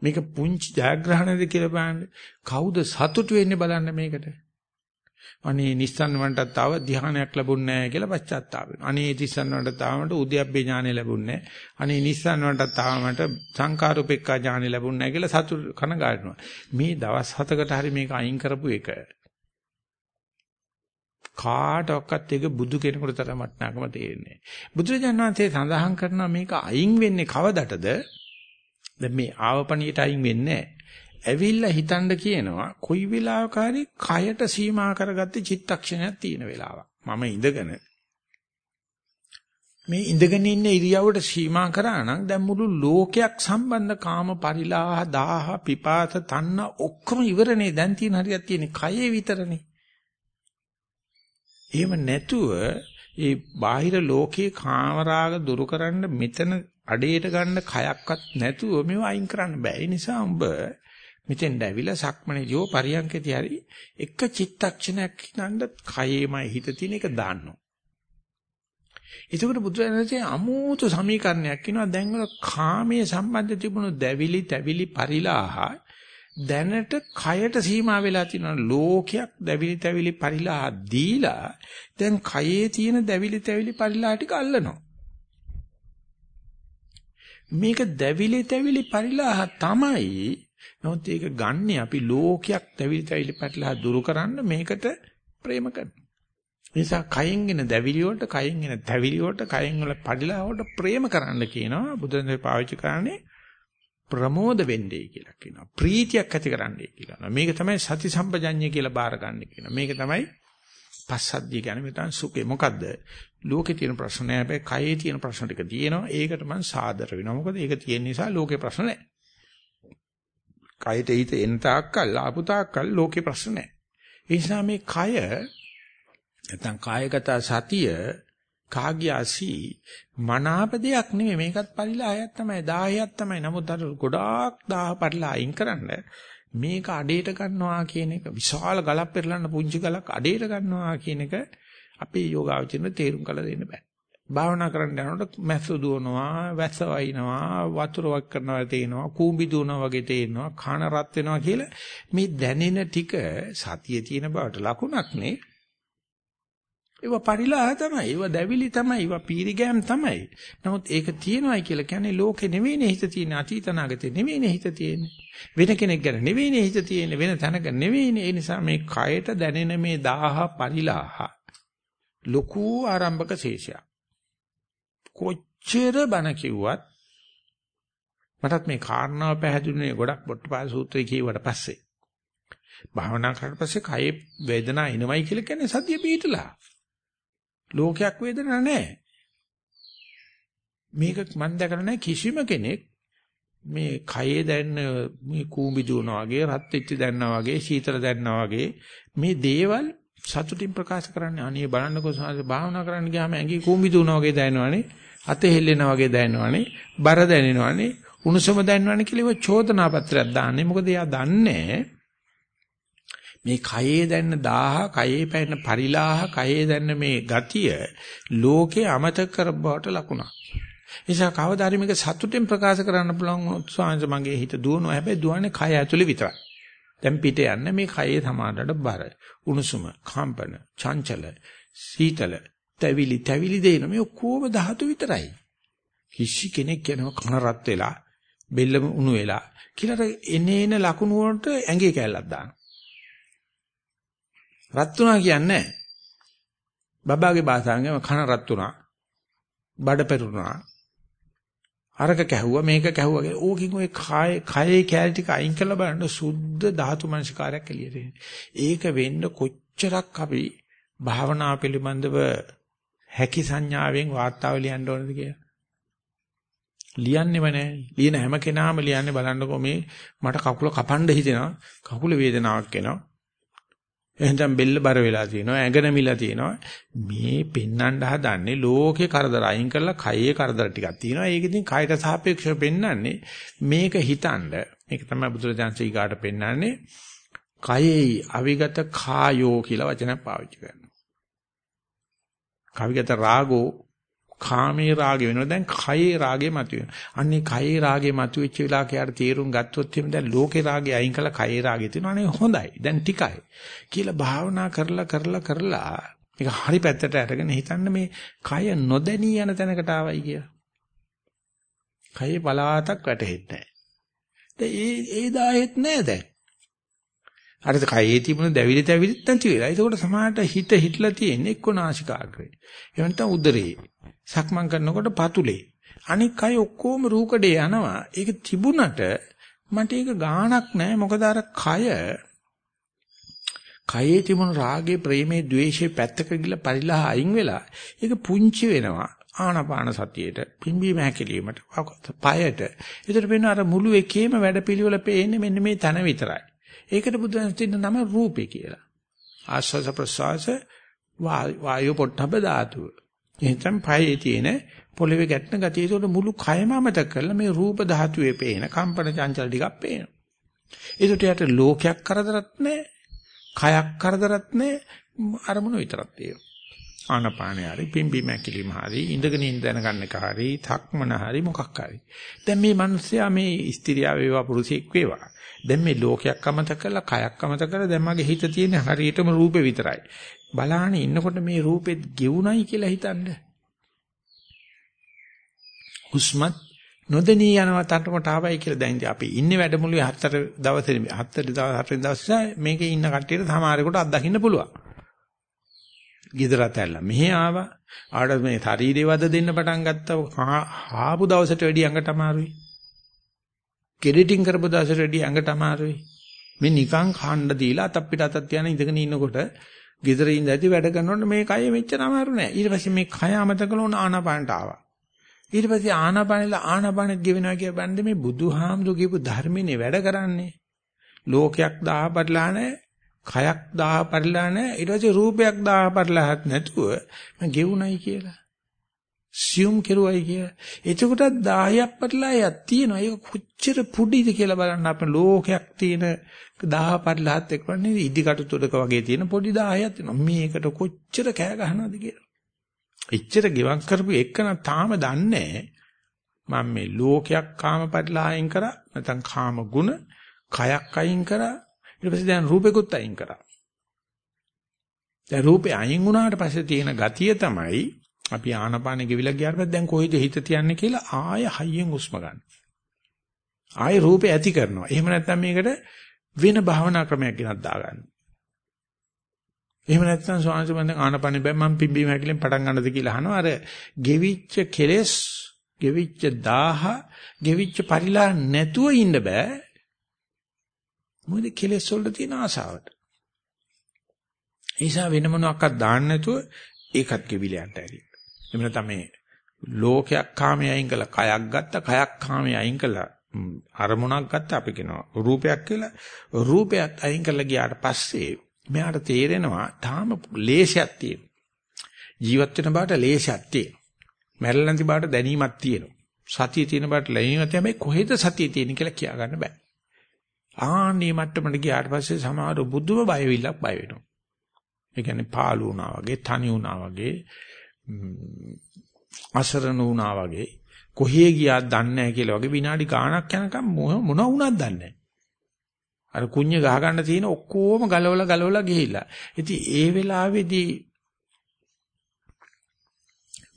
මේක පුංචි ජයග්‍රහණයද කියලා බලන්න. කවුද සතුටු වෙන්නේ බලන්න මේකට. අනේ නිස්සන් වන්ටත් ආව ධ්‍යානයක් ලැබුන්නේ නැහැ කියලා පශ්චාත්තාප වෙනවා. අනේ නිස්සන් වන්ටත් ආවමට උද්‍යප්පේ ඥානෙ ලැබුන්නේ නැහැ. අනේ නිස්සන් වන්ටත් ආවමට සංකාරූපෙක්කා ඥානෙ ලැබුන්නේ නැහැ කියලා සතු කනගාටුනවා. මේ දවස් හතකට හරි මේක අයින් කරපු එක කාටවත් ඒක බුදු කෙනෙකුට තරම් වටිනාකම තේරෙන්නේ නැහැ. බුදුරජාණන් වහන්සේ සඳහන් කරනවා මේක අයින් වෙන්නේ කවදටද? දැන් මේ ආවපණියට අයින් වෙන්නේ නැහැ. ඇවිල්ලා හිතන්න කියනවා කොයි වෙලාවක හරි කයට සීමා කරගත්ත චිත්තක්ෂණයක් තියෙන වෙලාවක්. මම ඉඳගෙන මේ ඉඳගෙන ඉන්න ඉරියව්වට සීමා කරා නම් දැන් මුළු ලෝකයක් සම්බන්ධ කාම පරිලාහ දාහ පිපාස තන්න ඔක්කොම ඉවරනේ දැන් තියෙන හරියක් තියෙන්නේ කයේ විතරනේ. එහෙම නැතුව ඒ බාහිර ලෝකේ කාමරාග දුරු කරන්න මෙතන අඩේට ගන්න කයක්වත් නැතුව මේව අයින් කරන්න බෑ. ඒ නිසා උඹ මෙතෙන්ද ඇවිල්ලා සක්මණේජෝ පරියන්කේදී හරි එක චිත්තක්ෂණයක් හිනඳ කයේමයි හිත තියෙන එක දාන්නවා. එතකොට බුදුරජාණන්සේ අමෝතු සමීකරණයක් කියනවා දැන් වල කාමයේ සම්බන්ධ තිබුණු දැවිලි තැවිලි පරිලාහ දැනට කයට සීමා වෙලා තියෙන ලෝකයක් දැවිලි තැවිලි පරිලාහ දීලා දැන් කයේ තියෙන දැවිලි තැවිලි පරිලාහ ටික අල්ලනවා. මේක දැවිලි තැවිලි පරිලාහ තමයි නමුත් ඒක ගන්න අපි ලෝකයක් දැවිලි තැවිලි පැටලලා දුරු කරන්න මේකට ප්‍රේම කරනවා. නිසා කයෙන් එන දැවිලි වලට කයෙන් එන තැවිලි වලට කයෙන් වල පඩිලා වලට ප්‍රේම කරන්න කියනවා බුදුන්සේ පාවිච්චි කරන්නේ ප්‍රමෝද වෙන්නේ කියලා කියනවා. ප්‍රීතියක් ඇති කරන්නයි කියලා. මේක තමයි සති සම්පජඤ්ඤය කියලා බාර ගන්න කියනවා. මේක තමයි පස්සද්ධිය කියන්නේ මෙතන සුඛේ. මොකද්ද? ලෝකේ තියෙන ප්‍රශ්න නෑ. හැබැයි කයේ තියෙන ප්‍රශ්න ටික තියෙනවා. ඒකට මම සාදර වෙනවා. මොකද ඒක තියෙන නිසා ලෝකේ ප්‍රශ්න නෑ. කයට හිත එන තාක්කල් ආපු තාක්කල් ලෝකේ ප්‍රශ්න නැහැ. ඒ නිසා මේ කය නැත්නම් කායගත සතිය කාග්‍යාසි මනාප දෙයක් නෙමෙයි මේකත් පරිලාහයක් තමයි 10ක් තමයි. නමුත් අර ගොඩාක් 10 පරිලා අයින් කරන්න මේක අඩේට ගන්නවා කියන එක විශාල ගලක් පෙරලන්න පුංචි ගලක් අඩේට ගන්නවා කියන එක අපේ යෝගාවචරණ තේරුම් කළ දෙන්න බෑ. භාවනා කරන්න යනකොට මැස්ස දුවනවා, වැස්ස වයින්නවා, වතුර වක් කරනවා තේනවා, කූඹි දුවනවා වගේ තේනවා, කන රත් වෙනවා කියලා මේ දැනෙන ටික සතියේ තියෙන බවට ලකුණක් නේ. ඒව පරිලාහ තමයි, ඒව දැවිලි තමයි, ඒව පීරිගෑම් තමයි. නමුත් ඒක තියෙනවයි කියලා කියන්නේ ලෝකේ නෙවෙයිනේ හිත තියෙන අතීතනාගතේ නෙවෙයිනේ හිත තියෙන්නේ. වෙන කෙනෙක් ගැන නෙවෙයිනේ හිත තියෙන්නේ, වෙන තැනක නෙවෙයිනේ. ඒ නිසා මේ කයට දැනෙන මේ දාහ පරිලාහ ලොකු ආරම්භක ශේෂයක්. කොච්චර බණ කිව්වත් මටත් මේ කාරණාව පැහැදිලිුනේ ගොඩක් පොට්ටපාද සූත්‍රය කියුවට පස්සේ. භාවනා කරලා පස්සේ කයේ වේදනාව එනවයි කියලා කියන්නේ සතිය පිටලා. ලෝකයක් වේදනාවක් නැහැ. මේක මම දැකලා නැහැ කිසිම කෙනෙක් මේ කයේ දැනෙන මේ කූඹි දුවනවා වගේ රත් වෙච්ච දැනනවා වගේ සීතල දැනනවා වගේ මේ දේවල් සතුටින් ප්‍රකාශ කරන්නේ. අනේ බලන්නකෝ සාස භාවනා කරන්න ගියාම ඇඟේ කූඹි දුවනවා වගේ දැනනවනේ. අතේ හෙල්ලෙනා වගේ දැනෙනවනේ. බර දැනෙනවනේ. උණුසුම දැනෙනවනේ කියලා ඒක චෝදනා පත්‍රයක් දාන්නේ. මොකද එයා දන්නේ මේ කයේ දැන්න දාහ කයේ පැන පරිලාහ කයේ දැන්න මේ ගතිය ලෝකේ අමතක කරබවට ලකුණක් නිසා කවදා හරි මේක සතුටෙන් ප්‍රකාශ කරන්න පුළුවන් උත්සාහංශ මගේ හිත දුවනවා හැබැයි දුවන්නේ කය ඇතුලේ විතරයි දැන් පිට යන්න මේ කයේ සමානට බර උණුසුම කම්පන චංචල සීතල තැවිලි තැවිලි දෙන මේ ඔක්කොම ධාතු විතරයි. කිසි කෙනෙක් කියනවා කන රත් වෙලා බෙල්ලම උණු වෙලා කියලා එනේන ලකුණු වලට ඇඟේ කැල්ලක් දානවා. රත් වුණා කියන්නේ බබාගේ භාෂාවෙන් කන රත් වුණා. බඩ පෙරුණා. අරක කැහුවා මේක කැහුවා කියලා ඕකින් ඔය කය කයේ කැලි ටික අයින් කරලා බලන්න සුද්ධ ධාතු මනසිකාරයක් එළියට එන්නේ. ඒක වෙන්න කොච්චරක් අපි භාවනා පිළිබඳව හැකි සංඥාවෙන් වාර්තාව ලියන්න ඕනද කියලා. ලියන්නේම නැහැ. ලියන හැම කෙනාම ලියන්නේ බලන්නකෝ මේ මට කකුල කපන්න හිතෙනවා. කකුල වේදනාවක් එනවා. එහෙනම් බෙල්ල බර වෙලා තියෙනවා. ඇඟ නැමිලා තියෙනවා. මේ පෙන්නන්න හදන්නේ ලෝකේ කරදර අයින් කරලා කයේ කරදර ටිකක් තියෙනවා. ඒක ඉතින් කයට සාපේක්ෂව පෙන්වන්නේ මේක හිතනද මේක තමයි බුදුරජාන්සේ ඊගාට පෙන්වන්නේ කයේ අවිගත කායෝ කියලා වචනයක් පාවිච්චි කරනවා. කවිගත රාගෝ කාමයේ රාගය වෙනවා. දැන් කයේ රාගය මතුවෙනවා. අන්නේ කයේ රාගය මතුවෙච්ච වෙලාවක යාට තීරුම් ගත්තොත් එimhe දැන් ලෝකේ රාගය අයින් කළා කයේ රාගය තියෙනවා. අනේ හොඳයි. දැන් ටිකයි. කියලා භාවනා කරලා කරලා කරලා මේක හරි පැත්තට අරගෙන හිතන්න මේ කය නොදැනී යන තැනකට ආවයි කියලා. කයේ පලාතක් වැටෙන්නේ නැහැ. දැන් ඒ ඒ දායෙත් නැහැ දැන්. අර කයේ තිබුණ දැවිලි තැවිලිත් නැති වෙලා. ඒකෝට සමාහට හිත හිටලා තියෙන්නේ එක්ක නාසිකාග්‍රේ. එහෙම නැත්නම් උදරේ. සක්මන් කරනකොට පතුලේ. අනික් අය ඔක්කොම රූකඩේ යනවා. ඒක තිබුණට මට ඒක ගාණක් නැහැ. මොකද අර කය කයේ තිබුණු රාගේ ප්‍රේමේ ద్వේෂේ පැත්තක ගිහලා පරිලහ අයින් වෙලා ඒක පුංචි වෙනවා. ආනාපාන සතියේට පිම්බීම හැකිලීමට පයට. ඒතර වෙන අර මුළු එකේම වැඩපිළිවෙල පේන්නේ මෙන්න මේ තන විතරයි. ඒකට බුදුන් දෙන්න නම රූපේ කියලා. ආස්වාස ප්‍රසවාස වායු පොට්ටබ ධාතුව. එහෙනම් පයේ තියෙන පොළවේ ගැටෙන ගතිය ඒකට මුළු කයම අමතක කරලා මේ රූප ධාතුවේ පේන කම්පන චංචල ටිකක් පේනවා. ඒකට යට ලෝකයක් කරදරත් නැහැ. කයක් කරදරත් නැහැ. අරමුණ විතරක් තියෙනවා. ආනපානය හරි පිම්බි මැකිලිම හරි ඉඳගෙන ඉඳ දැනගන්න එක හරි තක්මන හරි මොකක් හරි දැන් මේ මිනිස්සයා මේ ස්ත්‍රියා වේවා පුරුෂයෙක් වේවා දැන් මේ ලෝකයක් අමතක කරලා කයක් අමතක කරලා දැන් මගේ හිත තියෙන හරියටම රූපේ විතරයි බලාන ඉන්නකොට මේ රූපෙත් ගෙවුණයි කියලා හිතන්න හුස්මත් නොදෙනී යනවා තටමට ආවයි කියලා දැන් අපි ඉන්නේ වැඩමුළුවේ හතර දවසේ හතර දවස් හතර දවස් මේකේ ඉන්න කට්ටියට සමහරෙකුට අත්දකින්න පුළුවන් ගෙදරට ඇල්ල මෙහි ආවා. ආඩ මේ ශරීරේ වද දෙන්න පටන් ගත්තා. ආපු දවසට වැඩි ඇඟට අමාරුයි. කෙඩිටින් කරපු දවසට වැඩි ඇඟට අමාරුයි. මේ නිකන් කණ්ඩ දීලා අතක් පිට අතක් තියන ඉඳගෙන ඉන්නකොට ගෙදර ඉඳදී වැඩ කරනකොට මේ කය මෙච්චර අමාරු නෑ. ඊට පස්සේ මේ කය අමතක කරන ආනාපානට ආවා. ඊට පස්සේ ආනාපානෙලා ආනාපානෙත් ගෙවෙනවා කිය බන්නේ මේ බුදුහාමුදුරු කියපු ධර්මනේ වැඩ කරන්නේ. ලෝකයක් දාපටලා නැහැ කයක් දාහ පරිලා නැහැ ඊට පස්සේ රූපයක් දාහ පරිලාහත් නැතුව මම ගෙවුණයි කියලා සියුම් කෙරුවයි කියලා එතකොට 10ක් පරිලාහයක් තියෙනවා. ඒක කොච්චර පුඩිද කියලා බලන්න අපේ ලෝකයක් තියෙන 10 පරිලාහත් එක්කන්නේ ඉදිකට තුඩක වගේ තියෙන පොඩි 10ක් තියෙනවා. මේකට කොච්චර කෑ ගහනවද කියලා. එච්චර ගෙවක් කරපු එකන තාම දන්නේ මම මේ ලෝකයක් කාම පරිලාහයෙන් කරා නැත්නම් කාම ගුණ කයක් අයින් කරා. ඊට පස්සේ දැන් රූපෙකුත් අයින් කරා. දැන් රූපේ අයින් වුණාට පස්සේ තියෙන ගතිය තමයි අපි ආනපානෙ ගෙවිලා ගියාට පස්සේ දැන් කොහෙද හිත තියන්නේ කියලා ආය හයියෙන් උස්ම ගන්න. ආය රූපේ ඇති කරනවා. එහෙම නැත්නම් මේකට වෙන භාවනා ක්‍රමයක් ගෙනත් දාගන්න. එහෙම නැත්නම් ස්වාමීන් වහන්සේ ආනපනෙ බෑ මම පිම්බීම හැකිලෙන් පටන් ගන්නද කියලා අහනවා. අර ගෙවිච්ච කෙලෙස්, ගෙවිච්ච දාහ, ගෙවිච්ච පරිලා නැතුව ඉන්න බෑ. මොකද කෙලෙස් වලට තියෙන ආසාවට. ඒ නිසා වෙන මොනවාක්වත් දාන්න නැතුව ඒකත් කෙවිලයන්ට ඇරි. එමෙන්න තමයි ලෝකයක් කාමයේ අයින් කළා කයක් ගත්ත කයක් කාමයේ අයින් කළා අරමුණක් ගත්ත අපි කියනවා රූපයක් කියලා රූපයක් අයින් කරලා ගියාට පස්සේ මෙයාට තේරෙනවා තාම ලේෂයක් තියෙනවා. ජීවත් වෙන බාට ලේෂයක් තියෙනවා. මැරෙලා නැති බාට දැනීමක් තියෙනවා. සතිය තියෙන බාට ලැබීමක් තමයි කොහෙද සතිය තියෙන කියලා කියා ගන්න බෑ. ආන්නේ මට්ටමට ගියාට පස්සේ සමහර බුදුම බයවිල්ලක් බය වෙනවා. ඒ කියන්නේ පාළු වුණා වගේ, තනි වුණා වගේ, අසරණ වුණා වගේ, කොහේ ගියාද දන්නේ නැහැ කියලා වගේ විනාඩි ගාණක් යනකම් මොන වුණත් දන්නේ නැහැ. අර කුඤ්ඤ ගහ ගන්න තියෙන ඔක්කොම ගලවලා ගලවලා ගිහිල්ලා. ඉතින් ඒ වෙලාවේදී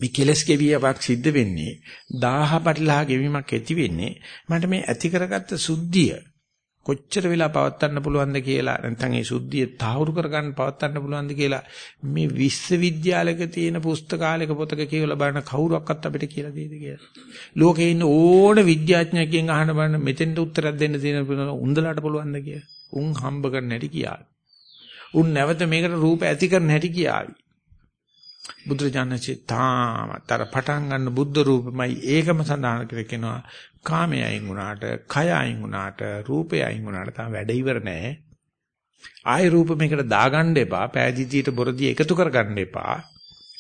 මේ කෙලස් ගෙවියක් සිද්ධ වෙන්නේ 1000 පටලහා ගෙවීමක් ඇති වෙන්නේ මට මේ ඇති කරගත්ත සුද්ධිය කොච්චර වෙලා පවත්වන්න පුළුවන්ද කියලා නැත්නම් ඒ සුද්ධිය තාවුරු කරගන්න පවත්වන්න පුළුවන්ද කියලා මේ විශ්වවිද්‍යාලයක තියෙන පුස්තකාලයක පොතක කියවලා බලන කවුරක්වත් අපිට කියලා දෙයිද කියලා. ලෝකේ ඉන්න ඕන විද්‍යාඥයෙක්ගෙන් අහන්න බලන්න මෙතෙන්ට උත්තරයක් දෙන්න තියෙන උන්දලට පුළුවන්ද කියලා. උන් හම්බ කරන්න හැටි කියාවි. උන් නැවත මේකට රූප ඇති කරන්න හැටි කියාවි. බුදුරජාණන්සේ තාමතර පටන් ගන්න බුද්ධ රූපමයි ඒකම සඳහන් කරගෙනවා කාමයේ අයින් වුණාට, කය අයින් වුණාට, රූපය අයින් වුණාට තාම වැඩ ඉවර නෑ. ආය රූප මේකට දාගන්න එපා, පෑදීතියට බොරදී එකතු කරගන්න එපා.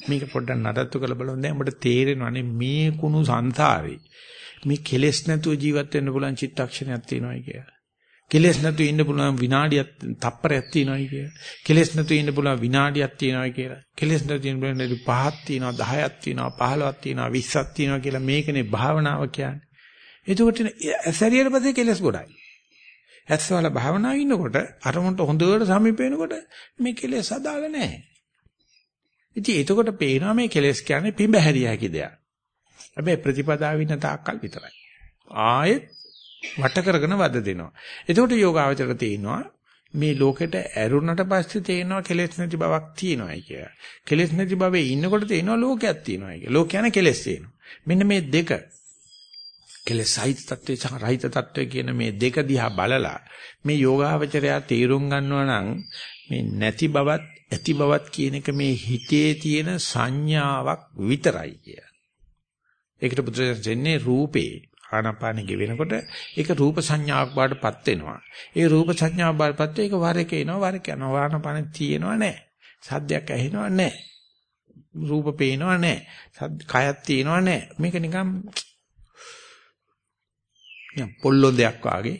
මේක පොඩ්ඩක් නඩත්තු කරලා බලන්න දැන් ඔබට තේරෙනවානේ මේ කුණු සංසාරේ මේ කෙලෙස් නැතුව ජීවත් වෙන්න පුළුවන් චිත්තක්ෂණයක් තියෙනවායි කියලා. කෙලස් නැතු ඉන්න පුළුවන් විනාඩියක් තප්පරයක් තියෙනවායි කියලා. කෙලස් නැතු ඉන්න පුළුවන් විනාඩියක් තියෙනවායි කියලා. කෙලස් නැතු ඉන්න පුළුවන් පහක් තියෙනවා 10ක් තියෙනවා 15ක් තියෙනවා 20ක් තියෙනවා කියලා මේකනේ භාවනාව කියන්නේ. එතකොට ඇසරියට පස්සේ කෙලස් ගොඩයි. ඇස්වල භාවනාව ඉන්නකොට අරමුණට හොඳට සමීප වෙනකොට මේ කෙලස් අදාළ නැහැ. ඉතින් එතකොට පේනවා මේ කෙලස් කියන්නේ පිඹහැරිය හැකි දෙයක්. හැබැයි ප්‍රතිපදාව ඉන්න තාක්කල් විතරයි. ආයෙත් වට කරගෙන වද දෙනවා. එතකොට යෝගාවචර තේිනවා මේ ලෝකෙට ඇරුණට පස්සේ තේිනවා කෙලෙස් නැති බවක් තියෙනවායි කියලා. කෙලෙස් නැති භවයේ ඉන්නකොට තේිනවා ලෝකයක් තියෙනවායි කියලා. ලෝක කියන්නේ කෙලෙස් තියෙනවා. මෙන්න මේ දෙක කෙලෙස් සහිත තත්ත්වයේ සහ රහිත තත්ත්වයේ කියන මේ දෙක දිහා බලලා මේ යෝගාවචරය තීරුම් ගන්නවා නම් මේ නැති බවත් ඇති බවත් කියන එක මේ හිතේ තියෙන සංඥාවක් විතරයි කිය. ඒකට බුදුරජාණන් දෙන්නේ රූපේ ආනාපානෙ ගෙවෙනකොට ඒක රූප සංඥාවක් බාටපත් වෙනවා. ඒ රූප සංඥාව බාටපත් ඒක වර එක එනවා වර එක යනවා ආනාපානෙ තියෙනවා නැහැ. සද්දයක් ඇහෙනවා නැහැ. රූප පේනවා නැහැ. සද්ද කයක් තියෙනවා නැහැ. මේක නිකන් නිකන් පොල්ලොන්දයක් වාගේ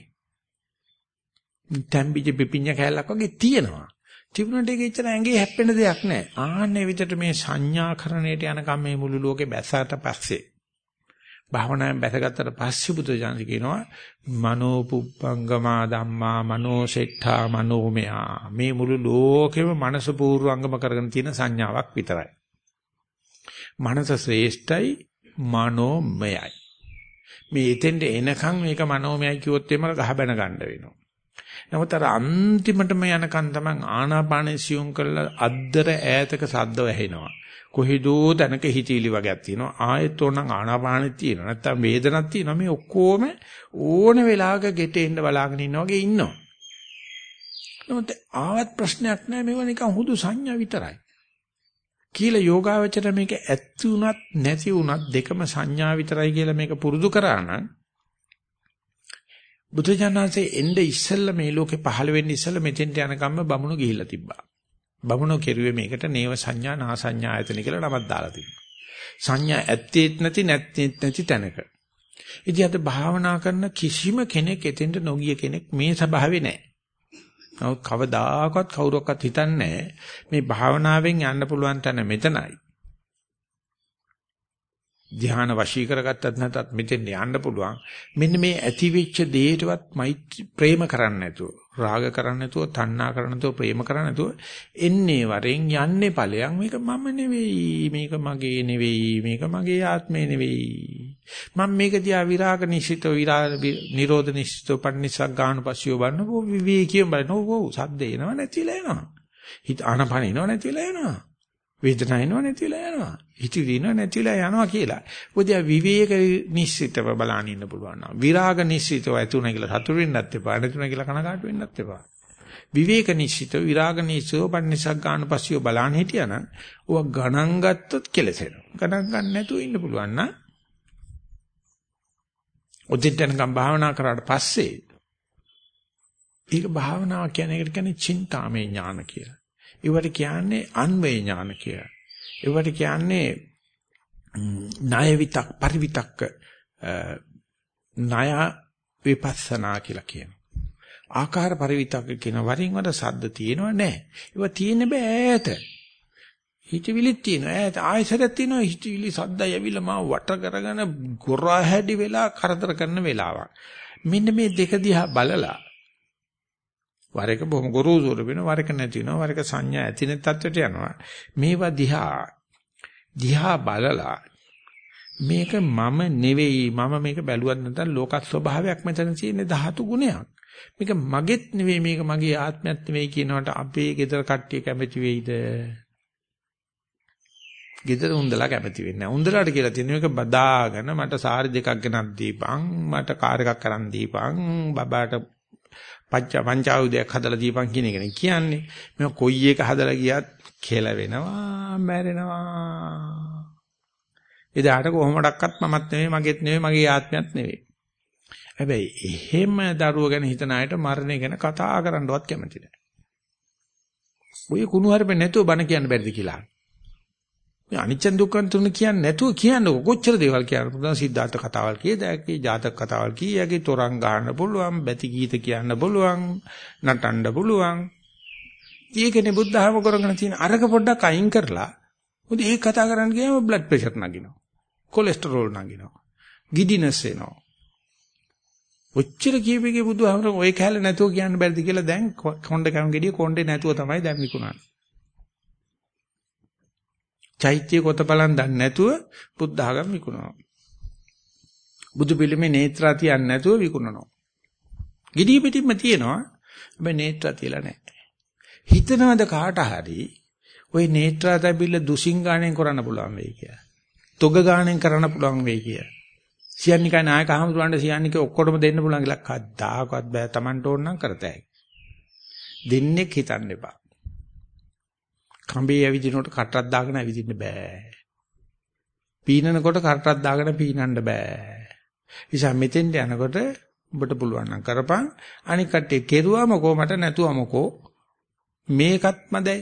තැම්බිජ පිපිඤ්ඤ කැලක් වගේ තියෙනවා. තිබුණට ඒක එච්චර ඇඟේ හැප්පෙන දෙයක් නැහැ. ආන්නේ විදිහට මේ සංඥාකරණයට යනකම් මේ මුළු ලෝකේ බැසට පස්සේ භාවනාවෙන් බැසගත්තට පස්සේ බුදු දහම කියනවා මනෝ පුප්පංගමා ධම්මා මනෝ සෙට්ඨා මනෝමයා මේ මුළු ලෝකෙම මනස පූර්වංගම කරගෙන තියෙන සංඥාවක් විතරයි. මනස ශ්‍රේෂ්ඨයි මනෝමයයි. මේ එතෙන්ට එනකන් මේක මනෝමයයි කිව්වොත් එimhe ගහ බැන ගන්න වෙනවා. නමුත් අර අන්තිමටම යනකන් තමයි ආනාපානෙ සියුම් කරලා අද්දර ඈතක සද්ද වැහෙනවා. කොහෙදෝ තැනක හිතීලි වගේක් තියෙනවා. ආයෙත් ඕනනම් ආනාපානෙත් තියෙනවා. නැත්තම් වේදනක් තියෙනවා. මේ ඔක්කොම ඕන වෙලාවක ගෙටේ ඉන්න බලාගෙන ඉන්නා වගේ ඉන්නවා. නමුත් ආවත් ප්‍රශ්නයක් නැහැ. මේවා නිකන් හුදු සංඥා විතරයි. කියලා යෝගාවචර මේක ඇත්ති උනත් නැති උනත් දෙකම සංඥා විතරයි කියලා මේක පුරුදු කරා නම් බුදුජානනාංශයේ එnde ඉස්සෙල්ලා මේ ලෝකේ පහළ වෙන්න ඉස්සෙල්ලා මෙතෙන්ට යනකම්ම බමුණු ගිහිල්ලා තිබ්බා. බමුණු කෙරුවේ මේකට නේව සංඥා නා සංඥා ආයතන කියලා නමක් දාලා තිබුණා. සංඥා ඇත්තේත් නැති නැත්තේත් නැති තැනක. ඉතින් අද භාවනා කරන කිසිම කෙනෙක් එතෙන්ට නොගිය කෙනෙක් මේ ස්වභාවේ නැහැ. නමුත් කවදාකවත් කවුරක්වත් හිතන්නේ මේ භාවනාවෙන් යන්න පුළුවන් තැන මෙතනයි. ධ්‍යාන වශී කරගත්තත් නැතත් මෙතෙන් යන්න පුළුවන්. මෙන්න මේ ඇති වෙච්ච දෙයටවත් මෛත්‍රී ප්‍රේම කරන්නේ නැතුව, රාග කරන්නේ නැතුව, තණ්හා කරන්නේ නැතුව, ප්‍රේම කරන්නේ නැතුව එන්නේ වරෙන් යන්නේ ඵලයන් මේක මම නෙවෙයි, මේක මගේ නෙවෙයි, මේක මගේ ආත්මේ නෙවෙයි. මම මේක දිහා විරාග නිශ්චිතව විරාග නිරෝධ නිශ්චිතව පටිනිසක් ගන්න පස්සියව බලනකො විවේකීව බලනකො සද්ද එනව නැතිලා එනවා. හිත ආනපන එනව නැතිලා එනවා. වේදනාව එනව නැතිලා යනවා. හිතවිලි එනව නැතිලා යනවා කියලා. මොකද විවේක නිශ්චිතව බලන්න ඉන්න පුළුවන් නම් විරාග නිශ්චිතව ඇතුණ කියලා සතුටු වෙන්නත් එපා. නැතුණ කියලා කනකාට වෙන්නත් එපා. විවේක නිශ්චිතව විරාග නිශ්චිතව පන්නසක් ගන්න පස්සිය බලන්න හිටියානම් ඕවා ගණන් ගත්තොත් කෙලසෙනවා. ගණන් ගන්න නැතුව ඉන්න පුළුවන් නම් ඔදින්ටනකම් භාවනා කරාට පස්සේ ඒක භාවනාව කියන එකට කියන්නේ චින්තාමය ඥාන කියලා. ඒවට කියන්නේ අන්වේ ඥාන කියලා. ඒවට කියන්නේ ණය විතක් පරිවිතක්ක ණය විපස්සනා කියලා කියනවා. ආකාර පරිවිතක්ක කියන වරින් වර සද්ද තියෙනව නැහැ. ඒවා තියෙන්නේ බෑ ඈත. හිතවිලිත් තියෙනවා ඈත ආයසරයක් තියෙනවා හිතවිලි සද්දයි ඇවිල්ලා මාව වට කරගෙන ගොරා හැඩි වෙලා කරදර කරන වෙලාවක්. මෙන්න මේ දෙක දිහා බලලා වර එක බොහොම ගොරෝසුර වෙනවා වර එක නැති වෙනවා වර එක සංඥා ඇති නැති තත්ත්වයට යනවා. මේවා දිහා දිහා බලලා මේක මම නෙවෙයි මම මේක බැලුවත් නැත්නම් ලෝක ස්වභාවයක් මෙතන තියෙන ධාතු ගුණයක්. මේක මගේත් නෙවෙයි මේක මගේ ආත්මයක් නෙවෙයි කියනකොට අපේ ගෙදර කට්ටිය කැමති වෙයිද? ගෙදර උන්දලා කැමති වෙන්නේ නැහැ. උන්දලාට කියලා තියෙන එක බදාගෙන මට සාරි දෙකක් ගෙනත් දීපන්, මට කාර් එකක් කරන් දීපන්, බබාට පංච පංචායුධයක් හදලා දීපන් කියන එකනේ කියන්නේ. මම කොයි එක හදලා ගියත් කෙලවෙනවා, මැරෙනවා. එදාට කොහොමඩක්වත් මමත් නෙවෙයි, මගේත් නෙවෙයි, මගේ ආත්මයත් නෙවෙයි. හැබැයි එහෙම දරුව ගැන හිතන අයට මරණය ගැන කතා කරන්නවත් කැමති නැහැ. ඔය කුණු හරපේ නැතුව බණ කියන්න බැරිද කියලා. මේ අනිච්ච දුක්ඛ තුන කියන්නේ නැතුව කියන්නේ කොච්චර දේවල් කියන්න පුළුවන්? සිද්ධාර්ථ කතාවල් කීයද ඇකි ජාතක කතාවල් කීයගේ තොරන් ගන්න පුළුවන් බැති ගීත කියන්න පුළුවන් නටන්න පුළුවන්. ඒකනේ බුද්ධහම කරගෙන තියෙන අරක පොඩ්ඩක් අයින් කරලා මොකද ඒක කතා කරන්න ගියාම බ්ලඩ් ප්‍රෙෂර් නගිනවා. කොලෙස්ටරෝල් නගිනවා. ගිඩිනස් එනවා. ඔච්චර කියපේකේ බුදුහාමර ඔය කැලේ නැතුව කියන්න බැරිද කියලා දැන් කොණ්ඩ කම් ගෙඩිය කොණ්ඩේ නැතුව තමයි දැන් විකුණන්නේ. චෛත්‍ය කොතපලන් දන්නේ නැතුව බුද්ධ ආගම විකුණනවා. බුදු පිළිමේ නේත්‍රා තියන්නේ නැතුව විකුණනවා. ගෙඩිය පිටින්ම තියෙනවා. හැබැයි නේත්‍රා තියලා නැහැ. හිතනවද කාට හරි ওই නේත්‍රා තැබිල්ල දුසින් ගාණෙන් කරන්න පුළුවන් වෙයි කියලා. තොග ගාණෙන් කරන්න පුළුවන් වෙයි කියලා. සියන්නිකයි නායක අහමුදුරන්ට සියන්නික ඔක්කොටම දෙන්න පුළුවන් කියලා කද්දාකවත් බෑ Tamanට ඕන නම් කරතයි. දෙන්නෙක් හිතන්න එපා. කඹේ ඇවිදිනකොට කටක් දාගෙන ඇවිදින්න බෑ. පීනනකොට කටක් දාගෙන පීනන්න බෑ. නිසා මෙතෙන්ට යනකොට ඔබට පුළුවන් නම් කරපන් අනික කට්ටිය කෙරුවාම කොමට නැතුවමකෝ මේකත් මදයි.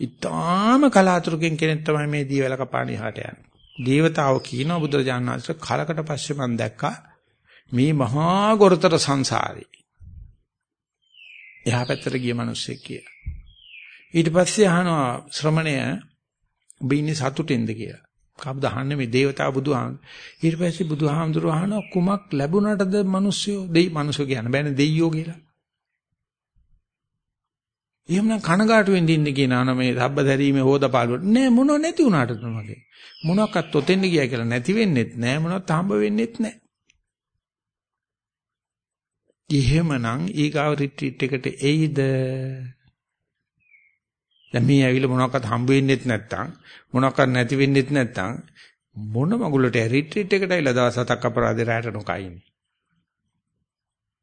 ඊටාම කලාතුරකින් කෙනෙක් තමයි මේ දීවැල කපාණි හාට යන්නේ. දේවතාව කියනවා බුදුරජාණන් වහන්සේ කලකට පස්සේ මම දැක්කා මේ මහා ගොරතර සංසාරේ. එහා පැත්තට ගිය මිනිස්සෙක් කියලා. ඊට පස්සේ අහනවා ශ්‍රමණය ඔබ ඉන්නේ සතුටින්ද කියලා. කවුද අහන්නේ මේ දේවතාව බුදුහාම. ඊට පස්සේ බුදුහාමුදුරුවෝ අහනවා කුමක් ලැබුණාටද මිනිස්සු දෙයි මිනිස්සු කියන බෑනේ දෙයියෝ කියලා. එහෙමනම් කනගාටු වෙන්න ඉන්න කියනවා නම් මේ සබ්බ දැරීමේ හොදපාලුවට නෑ මොනව නැති වුණාටද මගේ. මොනවාක්වත් ඔතෙන්ද ගියා කියලා නැති වෙන්නෙත් නෑ මොනවත් හම්බ වෙන්නෙත් නෑ. එහෙමනම් ඊගාව රිට්‍රීට් එකට එයිද? දැන් මේ ඇවිල්ලා මොනවාක්වත් හම්බ වෙන්නෙත් නැත්තම් මොනවාක්වත් නැති වෙන්නෙත් නැත්තම් මොන මගුලට රිට්‍රීට් එකට ඇවිල්ලා දවස් හතක් අපරාධේ රැට නොකයිනේ.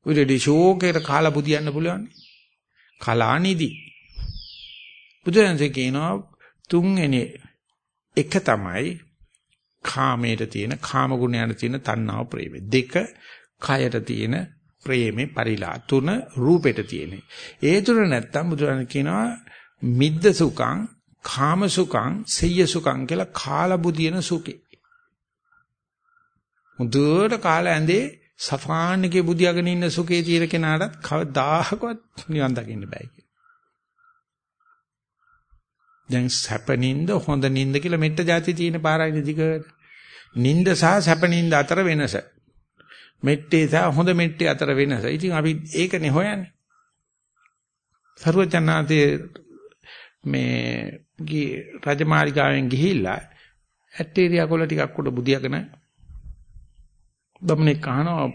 උඩදී ෂෝකේට කාලා බුදියන්න පුළුවන්. කලානිදි. බුදුරජාණන් කියනවා තුන්වෙනි එක තමයි කාමයට තියෙන කාම ගුණයට තියෙන තණ්හාව ප්‍රේමය. දෙක කයට තියෙන ප්‍රේමේ පරිලා. තුන රූපෙට තියෙන. ඒ තුන නැත්තම් බුදුරජාණන් කියනවා මිද්ද සුඛං කාම සුඛං සෙය්‍ය සුඛං කියලා කාලා බුදින සුඛේ. මුදුවට කාලා ඇඳේ සෆාන්ගේ බුදියාගෙන ඉන්න සුඛේ තියෙන කෙනාට කවදාහකවත් නිවන් දකින්න බෑ කියලා. දැන් සැප නින්ද හොඳ නින්ද කියලා මෙට්ට જાති තියෙන පාරයි දිගට. නින්ද සහ සැප නින්ද අතර වෙනස. මෙට්ටේ සහ හොඳ මෙට්ටේ අතර වෙනස. ඉතින් අපි ඒකනේ හොයන්නේ. සර්වචනාතේ මේ රජමාලිගාවෙන් ගිහිල්ලා ඇටේරියා කොළ ටිකක් උඩ බුදියාගෙන බමුණෙක් අහනවා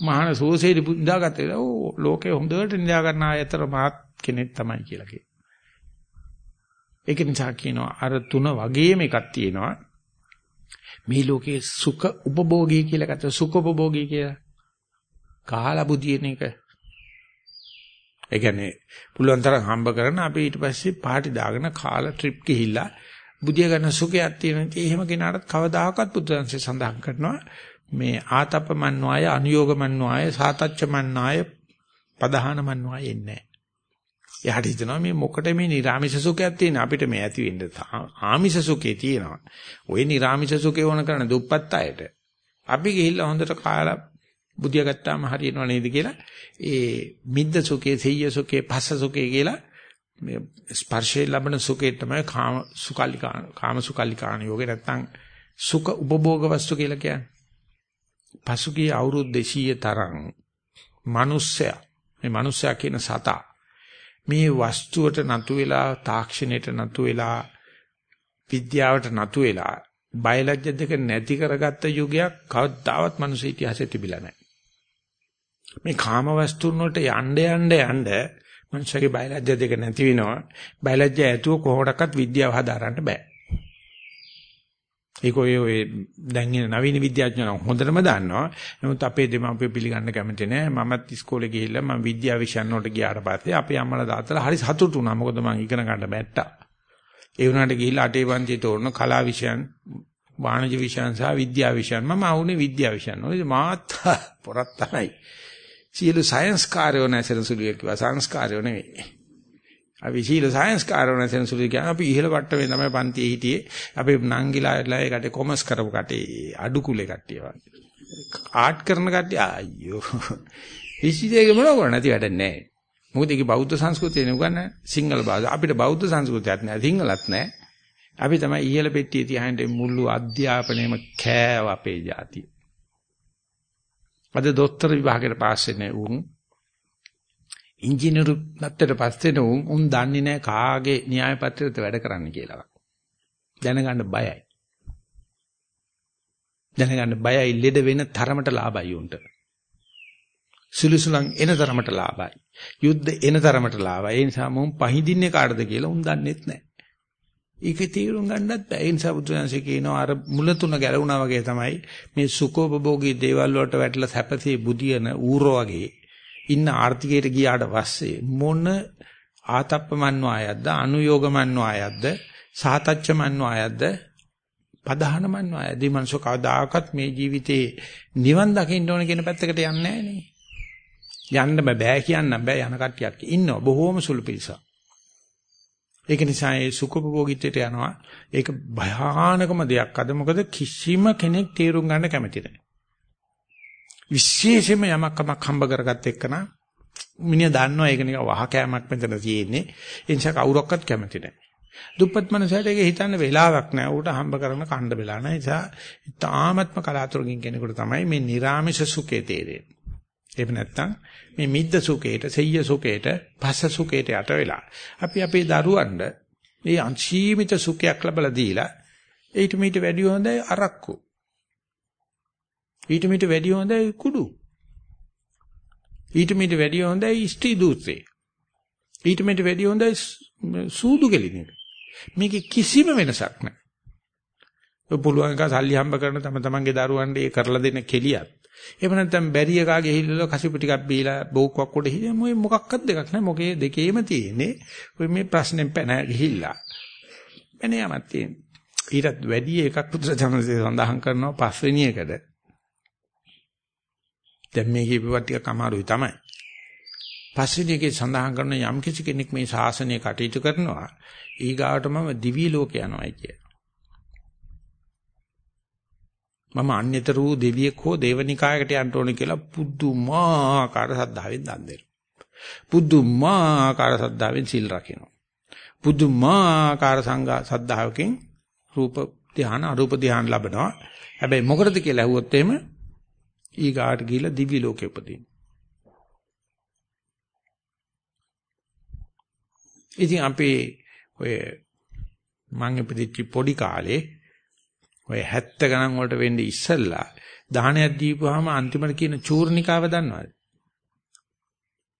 මහාන සෝසේරි ඉඳාගත්තේ ඕ ලෝකේ හොඳට නිදා ගන්න ආයතර මහත් කෙනෙක් තමයි කියලා කියනවා. ඒක නිසා කියනවා අර තුන වගේම එකක් තියෙනවා. මේ ලෝකේ සුඛ උපභෝගී කියලා ගත්ත සුඛ උපභෝගී කියලා. කාලා බුදියන එක. ඒ කියන්නේ පුළුවන් තරම් හම්බ කරන අපි ඊට පස්සේ පාටි දාගෙන කාලා ට්‍රිප් ගිහිල්ලා බුදිය ගන්න සුඛයක් තියෙන ඉතින් එහෙම කෙනාට කවදාකවත් බුදුන්සේ සඳහන් කරනවා මේ ආතපමන්්වාය අනුയോഗමන්්වාය සාතච්චමන්්වාය පදහානමන්්වාය එන්නේ එයාට හිතනවා මේ මොකට මේ නිර්ආමිෂ සුඛයක් තියෙන අපිට මේ ඇති වෙන්න ආමිෂ සුඛේ තියෙනවා. ওই නිර්ආමිෂ සුඛේ ඕන කරන දුප්පත් අයට. අපි ගිහිල්ලා හොඳට කාලා බුදියා ගත්තාම හරියනව නේද කියලා ඒ මිද්ද සුඛේ, සෙය්‍ය සුඛේ, පස්ස සුඛේ කියලා මේ ස්පර්ශයේ ලබන සුඛේ තමයි කාම සුකල්ලිකා කාම සුකල්ලිකාණ යෝගේ නැත්තම් සුඛ උපභෝග වස්තු කියලා කියන්නේ. පසුගිය අවුරුදු 200 තරම් මිනිස්සයා මේ මිනිස්සයා කියන සතා මේ වස්තුවට නතු වෙලා තාක්ෂණයට නතු වෙලා විද්‍යාවට නතු වෙලා බයලජ්‍ය දෙක නැති කරගත්ත යුගයක් කවදාවත් මිනිස් ඉතිහාසයේ තිබිලා නැහැ. මේ කාම වස්තුන් වලට යන්න යන්න යන්න මනුෂ්‍යගේ බයලජ්‍ය දෙක නැති වෙනවා. බයලජ්‍ය ඇතුව කොහොමඩක්වත් විද්‍යාව හදාරන්න බෑ. ඒක ඔය ඔය දැන් ඉන්න නවීන විද්‍යාඥයෝ හොඳටම දන්නවා. නමුත් අපේ දෙමාපිය පිළිගන්න කැමති නෑ. මමත් ඉස්කෝලේ ගිහිල්ලා මම විද්‍යා විෂයන් වලට ගියාට පස්සේ අපේ අම්මලා තාත්තලා හරි සතුටු වුණා. මොකද මම ඉගෙන ගන්න බැට්ටා. ඒ වුණාට ගිහිල්ලා අටේ පන්තියේ තෝරන කලා විෂයන්, වාණිජ විෂයන් සහ විද්‍යා විෂයන් මම ආුනේ විද්‍යා විෂයන්. ඔය මාත් [LAUGHS] පොරක් තමයි. සියලු සයන්ස් කාර්යෝ නැසෙන සුළුය කිව්වා සංස්කාරයෝ නෙවෙයි. අපි සීල සයන්ස් කාරණා සෙන්සුලි කියන අපි ඉහළ වට්ටමේ තමයි පන්තියේ හිටියේ. අපි නංගිලාලා ඒකට කොමර්ස් කරපු කටේ අඩු කුලේ කට්ටිය වගේ. ආර්ට් කරන කට්ටිය අයියෝ. ඉසිදේක මොනව කරන්නේ නැති වැඩක් නැහැ. මොකද ඒකේ බෞද්ධ සංස්කෘතිය නෙවුගන්න සිංහල භාෂාව. අපිට බෞද්ධ සංස්කෘතියක් නැහැ. සිංහලත් නැහැ. අපි තමයි ඉහළ පෙට්ටියේ තියාගෙන මුළු අධ්‍යාපනයේම කෑව අපේ ජාතිය. අද දොස්තර විභාගයට පාස් වෙන්නේ උන් ඉංජිනේරු නැත්තට පස්සේ උන් උන් දන්නේ නැහැ කාගේ න්‍යාය පත්‍රයට වැඩ කරන්න කියලා. දැනගන්න බයයි. දැනගන්න බයයි ලෙඩ වෙන තරමට ලාභයි උන්ට. සුළුසුලන් එන තරමට ලාභයි. යුද්ධ එන තරමට ලාභයි. ඒ නිසා මොම් පහඳින්නේ කාටද කියලා උන් දන්නේත් නැහැ. ඒකේ තීරුම් ගන්නත් බෑ. ඒ නිසා බුදුරජාණන්සේ කියනවා අර මුල තුන ගැලුණා වගේ තමයි මේ සුඛෝපභෝගී දේවල් වලට වැටලා සැපසේ බුදියන ඌරෝ වගේ ඉන්න ආර්ථිකයට ගියාට පස්සේ මොන ආතප්පමන්වායද්ද අනුയോഗමන්වායද්ද සාතච්චමන්වායද්ද පදහනමන්වායද්ද මනස කවදාකවත් මේ ජීවිතේ නිවන් දකින්න ඕන කියන පැත්තකට යන්නේ නැහැ යන්න බෑ කියන්න බෑ යන කට්ටියක් ඉන්නවා බොහෝම සුළු පිරිසක්. ඒක නිසා ඒ සුඛභෝගීත්වයට යනවා. ඒක භයානකම දෙයක්. අද මොකද කිසිම කෙනෙක් තේරුම් ගන්න කැමති නැහැ. විශේෂයෙන්ම යමක්කමක් හම්බ කරගත්ත එක්කන මිනිහා දන්නවා ඒක නිකන් වහ කෑමක් මෙතන තියෙන්නේ. ඒ නිසා කවුරක්වත් කැමති නැහැ. දුප්පත් මනසට ඒක හිතන්න වෙලාවක් නැහැ. ඌට හම්බ කරන කණ්ඩ වෙලා නැහැ. ඒ නිසා තාමත්ම කලාතුරකින් කෙනෙකුට තමයි මේ නිර්ාමිෂ සුඛේ තේරෙන්නේ. එහෙම නැත්නම් මේ මිද්ද සුඛේට, සෙය්‍ය සුඛේට, පස්ස සුඛේට යට වෙලා අපි අපේ දරුවන්ට මේ අන්සීමිත සුඛයක් ලැබලා දීලා ඊට මීට වැඩි හොඳයි අරක්කු. ඊට මීට වැඩි හොඳයි කුඩු. ඊට මීට වැඩි හොඳයි ස්ත්‍රී දූත්‍රේ. ඊට මීට වැඩි හොඳයි සූදු කෙලින එක. මේකේ කිසිම වෙනසක් නැහැ. ඔය පුළුවන් එක සල්ලි හම්බ කරන තම තමන්ගේ දරුවන්ට ඒ කරලා දෙන කෙලියත්. එහෙම නැත්නම් බැරි එකා ගිහිල්ලා කසිපු ටිකක් බීලා බෝක්කක් උඩ හිටිය මොයි මොකක්වත් දෙකක් නැහැ. මොකේ දෙකේම තියෙන්නේ ඔය මේ ප්‍රශ්නෙන් පැන ගිහිල්ලා. එනේ යමක් තියෙන්නේ. ඊටත් වැඩි එකක් පුදුරජනසේ සඳහන් කරනවා පස්වෙනි එකට. දැන් මේ කියපුවත් ටිකක් අමාරුයි තමයි. පස්වෙනි එකේ සඳහන් කරන යම් කිසි කෙනෙක් මේ ශාසනය කටයුතු කරනවා ඊගාවටම දිවි ලෝක යනවායි කිය. මම අන්‍යතර වූ දෙවියෙක් හෝ දේවනිකායකට යන්න ඕනේ කියලා පුදුමාකාර සද්ධාවෙන් දන් දෙනවා. පුදුමාකාර සද්ධාවෙන් සිල් රකින්නවා. පුදුමාකාර සංඝ සද්ධාවකින් රූප ධ්‍යාන අරූප ධ්‍යාන ලබනවා. හැබැයි මොකටද කියලා ඇහුවොත් එහෙම ඊගාට ගිහිලා දිව්‍ය ලෝකෙ උපදින්න. ඉතින් අපේ ඔය මං ඉපදිච්ච පොඩි කාලේ ඔය 70 ගණන් වලට වෙන්නේ ඉස්සල්ලා දානයක් දීපුවාම අන්තිමට කියන චූර්ණිකාව දන්නවද?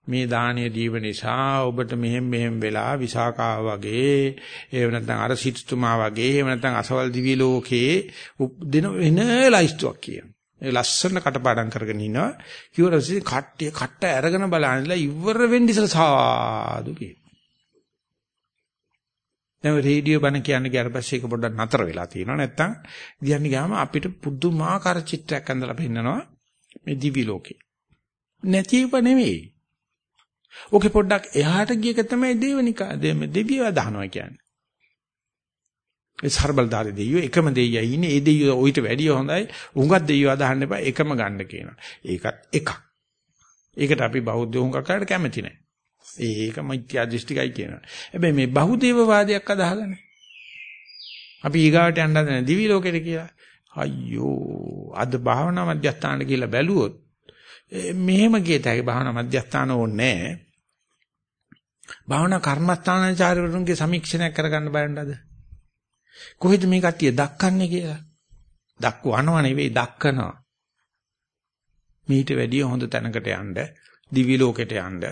මේ දානීය දීව නිසා ඔබට මෙහෙම මෙහෙම වෙලා විසාකාව වගේ එහෙම නැත්නම් අර සිටුතුමා වගේ එහෙම නැත්නම් අසවල් දිවි ලෝකේ දින වෙන ලයිස්තුවක් කියන. ඒ ලස්සන කටපාඩම් කරගෙන ඉනවා. කිව්වරසි කට්ටිය කට්ට අරගෙන බලන්නලා ඉවර වෙන්න ඉස්සලා සාදු කියන. දැන් රේඩියෝ බණ කියන්නේ ඊට පස්සේ ඒක පොඩ්ඩක් නතර වෙලා තියෙනවා. නැත්තම් කියන්නේ ගාම අපිට පුදුමාකාර චිත්‍රයක් ඇඳලා පෙන්නනවා මේ දිවි ලෝකේ. නැතිව නෙමෙයි. ඕකේ පොඩ්ඩක් එහාට ගියක තමයි දේවනිකා දෙවියව දහනවා කියන්නේ. ඒ ਸਰබලදාරි දෙවියෝ එකම දෙයියයි ඉන්නේ. ඒ දෙවියෝ ඔయిత වැඩිය හොඳයි. උඟක් දෙවියව දහන්න එපා. එකම ගන්න කියනවා. ඒකත් එකක්. ඒකට අපි බෞද්ධ උඟක් කරට කැමති නැහැ. ඒක මිත්‍යා දෘෂ්ටිකයි කියනවා. හැබැයි මේ බහුදේව වාදයක් අදහගෙන අපි ඊගාවට යන්න හදන දිවි ලෝකෙට කියලා. අයියෝ අද භාවනා මධ්‍යස්ථානට කියලා බැලුවොත් මෙහෙම ගියත් හැකි භාවනා මධ්‍යස්ථාන ඕනේ නැහැ. භාවනා කර්මස්ථානාචාර්යවරුන්ගේ සමීක්ෂණයක් කරගන්න බලන්නද? කොහෙද මේ කට්ටිය දක්කන්නේ කියලා. දක්වනවා නෙවෙයි දක්කනවා. මීට වැඩිය හොඳ තැනකට යන්න, දිවි ලෝකෙට යන්න,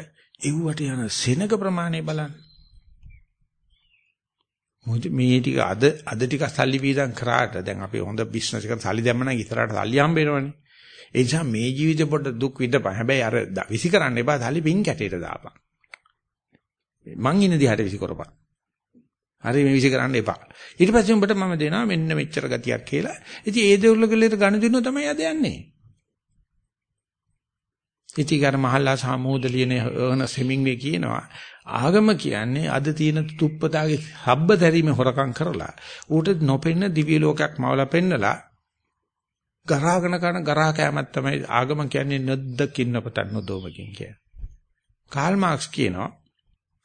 එව්වට යන සෙනග ප්‍රමාණය බලන්න. මොකද මේ ටික අද අද ටික සල්ලි වීදම් කරාට දැන් අපි හොඳ බිස්නස් එකකට සල්ලි දැම්ම නම් ඉතරට සල්ලි හම්බ වෙනවනේ. ඒ නිසා මේ ජීවිතේ පොඩ්ඩ දුක් විඳපන්. හැබැයි අර විසි කරන්න එපා සල්ලි පින් කැටේට දාපන්. මං ඉන්න දිහාට විසි කරපන්. හරි මේ විශ්ි කරන්න එපා. ඊට පස්සේ උඹට මම දෙනවා මෙන්න මෙච්චර ගතියක් කියලා. ඉතින් ඒ දෙවුල කෙලෙට ගණ දිනුව තමයි අද යන්නේ. ඉතිගර මහල්ලා සාමෝද ලියන අර්නස් හෙමින්ගේ කියනවා ආගම කියන්නේ අද තියෙන තුප්පතාගේ හබ්බ දැරීමේ හොරකම් කරලා ඌට නොපෙන්න දිව්‍ය ලෝකයක් මවලා පෙන්නලා ගරාගෙන කරන ගරා කෑමක් තමයි ආගම කියන්නේ නැද්දකින් අපතන් නොදෝමකින් කිය. කාල් මාක්ස් කියනවා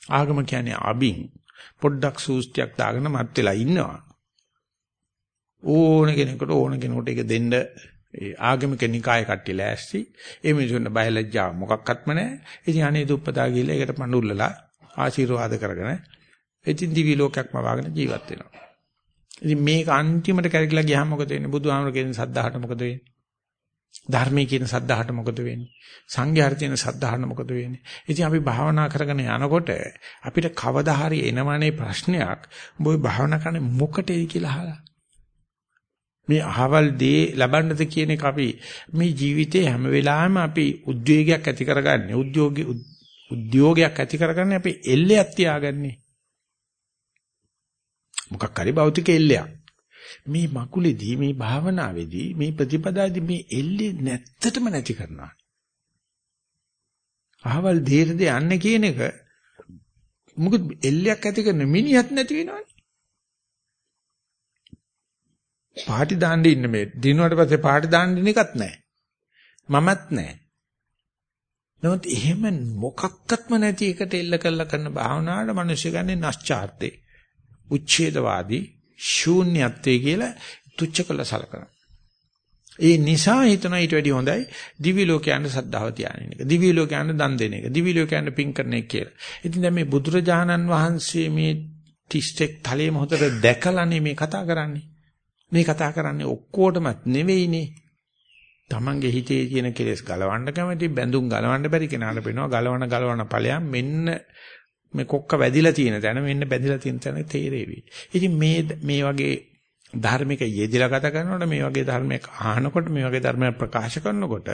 ආගම කියන්නේ අබින් පොඩ්ඩක් සූස්තියක් දාගෙන මත් වෙලා ඉන්නවා. ඕන කෙනෙකුට ඕන කෙනෙකුට ඒක දෙන්න ඒ ආගමික නිකාය කට්ටිය ලෑස්ති. ඒ මිනිසුන්ට බයලජ්ජා මොකක්වත්ම නැහැ. ඉතින් අනේ දුප්පතා ගිහලා ඒකට පඳුල්ලලා ආශිර්වාද කරගෙන ඉතින් දිවි ලෝකයක්ම වාගෙන ජීවත් වෙනවා. ඉතින් මේක අන්තිමට කරගිලා ගියාම මොකද වෙන්නේ? බුදුහාමර කියන සද්ධාහට මොකද වෙන්නේ? ධර්මයේ කියන සද්ධාහට මොකද වෙන්නේ? සංඝයාට තියෙන සද්ධාහට මොකද වෙන්නේ? ඉතින් අපි භාවනා කරගෙන යනකොට අපිට කවදා හරි එනවනේ ප්‍රශ්නයක්. උඹ භාවනා කරන්නේ මොකටද කියලා අහලා. මේ අහවල් දේ ලබන්නද කියන එක අපි මේ ජීවිතේ හැම වෙලාවෙම අපි උද්වේගයක් ඇති කරගන්නේ. උද්‍යෝගී උද්‍යෝගයක් ඇති කරගන්නේ අපි එල්ලයක් තියාගන්නේ. මොකක් හරි භෞතික එල්ලයක්. මේ මකුලේදී මේ භාවනාවේදී මේ ප්‍රතිපදාදී මේ එල්ලේ නැත්තටම නැති කරනවා. අහවල් දෙයටද යන්නේ කියන එක මොකද එල්ලයක් ඇති කරන මිනිහත් නැති වෙනවනේ. පාටි දාන්න ඉන්න මේ දිනුවට පස්සේ පාටි දාන්න ඉන්න එකත් නැහැ. මමත් නැහැ. නමුත් එහෙම මොකක්වත්ම නැති එකට එල්ල කරලා කරන භාවනාවට මිනිස්සු ගන්නේ නැස්චාර්තේ. උච්ඡේදවාදී ශූන්‍යත්වයේ කියලා තුච්ච කළ සලකනවා. ඒ නිසා හිතනවා ඊට වැඩිය හොඳයි දිවි ලෝකයන්ට සද්ධාව තියාගෙන එක. දිවි ලෝකයන්ට දන් දෙන එක. දිවි ලෝකයන්ට පින් කරන එක කියලා. ඉතින් දැන් මේ බුදුරජාණන් වහන්සේ මේ 31 තලයේ මොහොතට දැකලානේ මේ කතා කරන්නේ. මේ කතා කරන්නේ ඔක්කොටමත් නෙවෙයිනේ. Tamange හිතේ තියෙන කෙලෙස් ගලවන්න කැමති බැඳුම් ගලවන්න බැරි කෙනාට වෙනවා ගලවන ගලවන ඵලයන් මෙන්න මේ කොක්ක වැදිලා තියෙන තැන මෙන්න බැඳිලා තියෙන තැන තේරෙවි. ඉතින් මේ මේ වගේ ධර්මික යෙදිලා ගත කරනකොට මේ වගේ ධර්මයක් අහනකොට මේ වගේ ධර්මයක් ප්‍රකාශ කරනකොට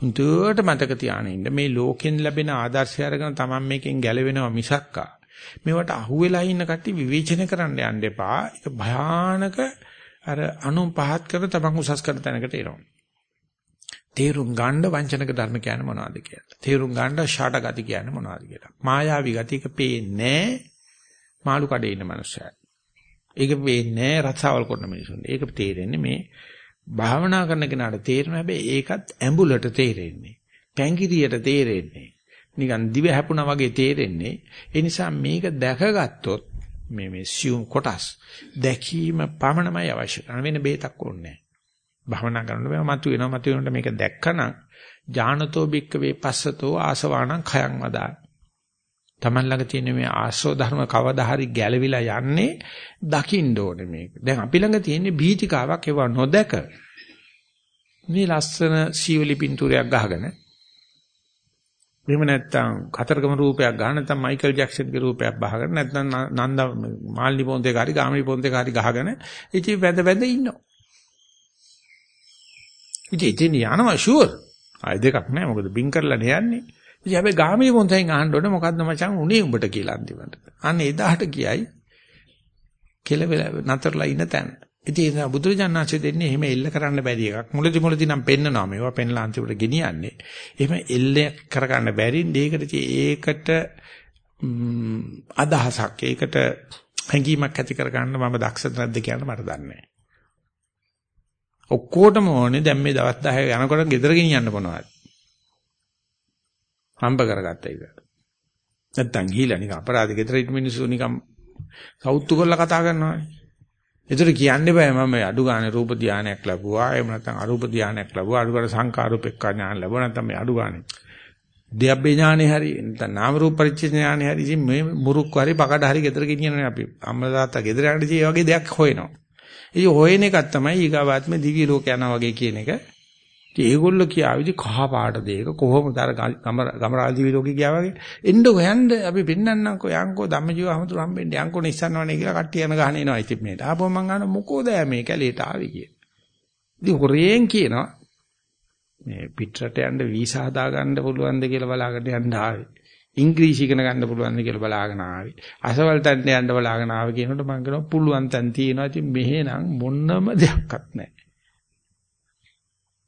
හුදුවට මතක තියාගෙන ඉන්න මේ ලෝකෙන් ලැබෙන ආදර්ශය අරගෙන Taman මේකෙන් ගැලවෙනවා මිසක්කා මේවට අහුවෙලා ඉන්න කට්ටිය විවේචනය කරන්න යන්න එපා. ඒක භයානක අර අනුන් පහත් කර Taman උසස් කරන තැනකට එනවා. තේරුම් ගන්න වංචනක ධර්ම කියන්නේ මොනවද කියලා. තේරුම් ගන්න ෂාට ගති කියන්නේ මොනවද කියලා. මායාවී ගතියක පේන්නේ මාළු කඩේ ඉන්න මනුස්සයෙක්. ඒක පේන්නේ රසාවල් කරන මිනිසුන්. ඒක තේරෙන්නේ මේ භාවනා කරන කෙනාට තේරෙන හැබැයි ඒකත් ඇඹුලට තේරෙන්නේ. පැංගිරියට තේරෙන්නේ. නිකන් දිව හැපුණා වගේ තේරෙන්නේ. ඒ නිසා මේක දැකගත්තොත් මේ මේ සියුම් කොටස් දැකීම පමණමයි අවශ්‍ය කරන වෙන බේතක් ඕනේ භවනා කරනකොට මේව මතු වෙනවා මතු වෙනකොට මේක දැක්කනම් ඥානතෝ බික්ක වේ පස්සතෝ ආසවාණං khයං වදා. Taman ළඟ තියෙන මේ ආශ්‍රව ධර්ම කවදා හරි ගැලවිලා යන්නේ දකින්න ඕනේ මේක. දැන් අපි ළඟ තියෙන බීතිකාවක් ඒවා නොදක මේ ලස්සන සීවලි පින්තූරයක් ගහගෙන එහෙම නැත්නම් කතරගම රූපයක් ගන්න නැත්නම් මයිකල් ජැක්සන්ගේ රූපයක් බහගෙන නැත්නම් නන්ද මාල්නි පොන්තේ කාරි ගාමිණි පොන්තේ කාරි ගහගෙන ඉතින් වැද වැද ඉන්නවා. ඉතින් ඉතින් යනවා ෂුවර්. ආය දෙකක් නෑ මොකද බින් කරලා යන්නේ. ඉතින් හැබැයි ගාමී මොන්තෙන් අහන්න ඕනේ මොකද්ද මචං උනේ උඹට කියලා අන්තිමට. අන්න එදාට කියයි කෙලවෙල නතරලා ඉන්න තැන. ඉතින් ඒ බුදුරජාණන්සේ දෙන්නේ එහෙම එල්ල කරන්න බැරි එකක්. මුලදි මුලදි නම් පෙන්නනවා මේවා පෙන්ලා අන්තිමට ගෙනියන්නේ. එහෙම එල්ල කරගන්න බැරි දෙයකට ඒකට අදහසක් ඒකට හැඟීමක් ඇති කරගන්න මම දක්ෂ නැද්ද කියන මට දන්නේ නැහැ. ඔක්කොටම ඕනේ දැන් මේ දවස් 10 යනකොට ගෙදර ගෙනියන්න මොනවද? හම්බ කරගත්ත එක. නැත්තම් ගිහිලා නිකන් අපරාධ ගෙදර ඉන්න මිනිස්සු නිකන් සෞතු කරලා කතා කරනවානේ. ඒතර කියන්න බෑ මම අඩු ගානේ රූප ධානයක් ලැබුවා. එහෙම නැත්නම් අරූප ධානයක් ලැබුවා. අඩු ගානේ සංකාරූපෙක්ඛා ඥාන ලැබුවා. නැත්නම් මේ අඩු ගානේ. දෙයබ්බේ ඥානෙ හරි නැත්නම් නාම රූප පරිච්ඡේද ඥානෙ හරි ඉතින් මේ මුරුක් හරි පකඩ හරි ගෙදර ගෙනියනනේ අපි. අම්මලා තාත්තා ගෙදර යනදී ඒ වගේ දෙයක් හොයනවා. ඉතින් හොයන එකක් තමයි ඊගාවාත්මේ දිව්‍ය ලෝක යනවා වගේ කියන එක. ඉතින් ඒගොල්ලෝ කියාවිදි කහ පාට දෙයක කොහොමද අර ගමරාල් දිව්‍ය ලෝකේ ගියා වගේ එන්න හොයන්න අපි පෙන්නන්නම්කෝ යන්කෝ ධම්මජීව හමුතු හම්බෙන්න යන්කෝ නිස්සන්නවනේ කියලා කට්ටිය යන ගහන එනවා ඉතින් මේට. ආපුවම මං අහන මොකෝද මේ කැලේට ආවේ කිය. ඉතින් හොරෙන් කියනවා මේ පිටරට යන්න වීසා හදා ගන්න පුළුවන්ද කියලා බලාගෙන යන්න ආවේ. ඉංග්‍රීසි ඉගෙන ගන්න පුළුවන්ද කියලා බලාගෙන ආවේ. අසවල් තැන්න යන්න බලාගෙන ආවේ කියනකොට මම කියනවා පුළුවන් තැන් තියෙනවා. ඉතින් මෙහෙනම් මොන්නම දෙයක්වත් නැහැ.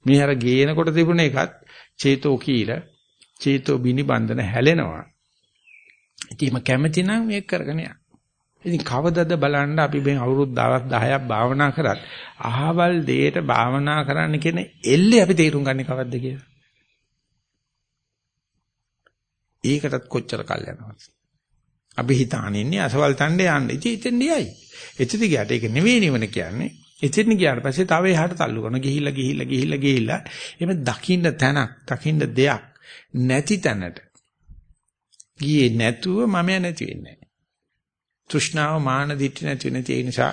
මේ අර ගේනකොට තිබුණ එකත් චේතෝ කීල චේතෝ බිනි බන්ධන හැලෙනවා. ඉතින් මම කැමති නම් මේක කරගෙන යන්න. ඉතින් කවදද බලන්න අපි මේ අවුරුදු 10ක් භාවනා කරත් අහවල් දෙයට භාවනා කරන්න කියන එල්ලේ අපි තේරුම් ගන්නේ කවද්ද කියලා. ඒකටත් කොච්චර කල් යනවද? අපි හිතාන ඉන්නේ අසවල් තණ්ඩේ යන්න. ඉතින් ඉතින් නියයි. එතෙදි ගියාට ඒක නෙවෙයි නිවන කියන්නේ. එතෙන් ගියාට පස්සේ තව එහාට තල්ලු කරන ගිහිල්ලා ගිහිල්ලා ගිහිල්ලා ගිහිල්ලා එහෙම දකින්න තැනක්, දකින්න දෙයක් නැති තැනට ගියේ නැතුව මම නැති වෙන්නේ තෘෂ්ණාව මාන දිට්ඨි නැති නැති ඒ නිසා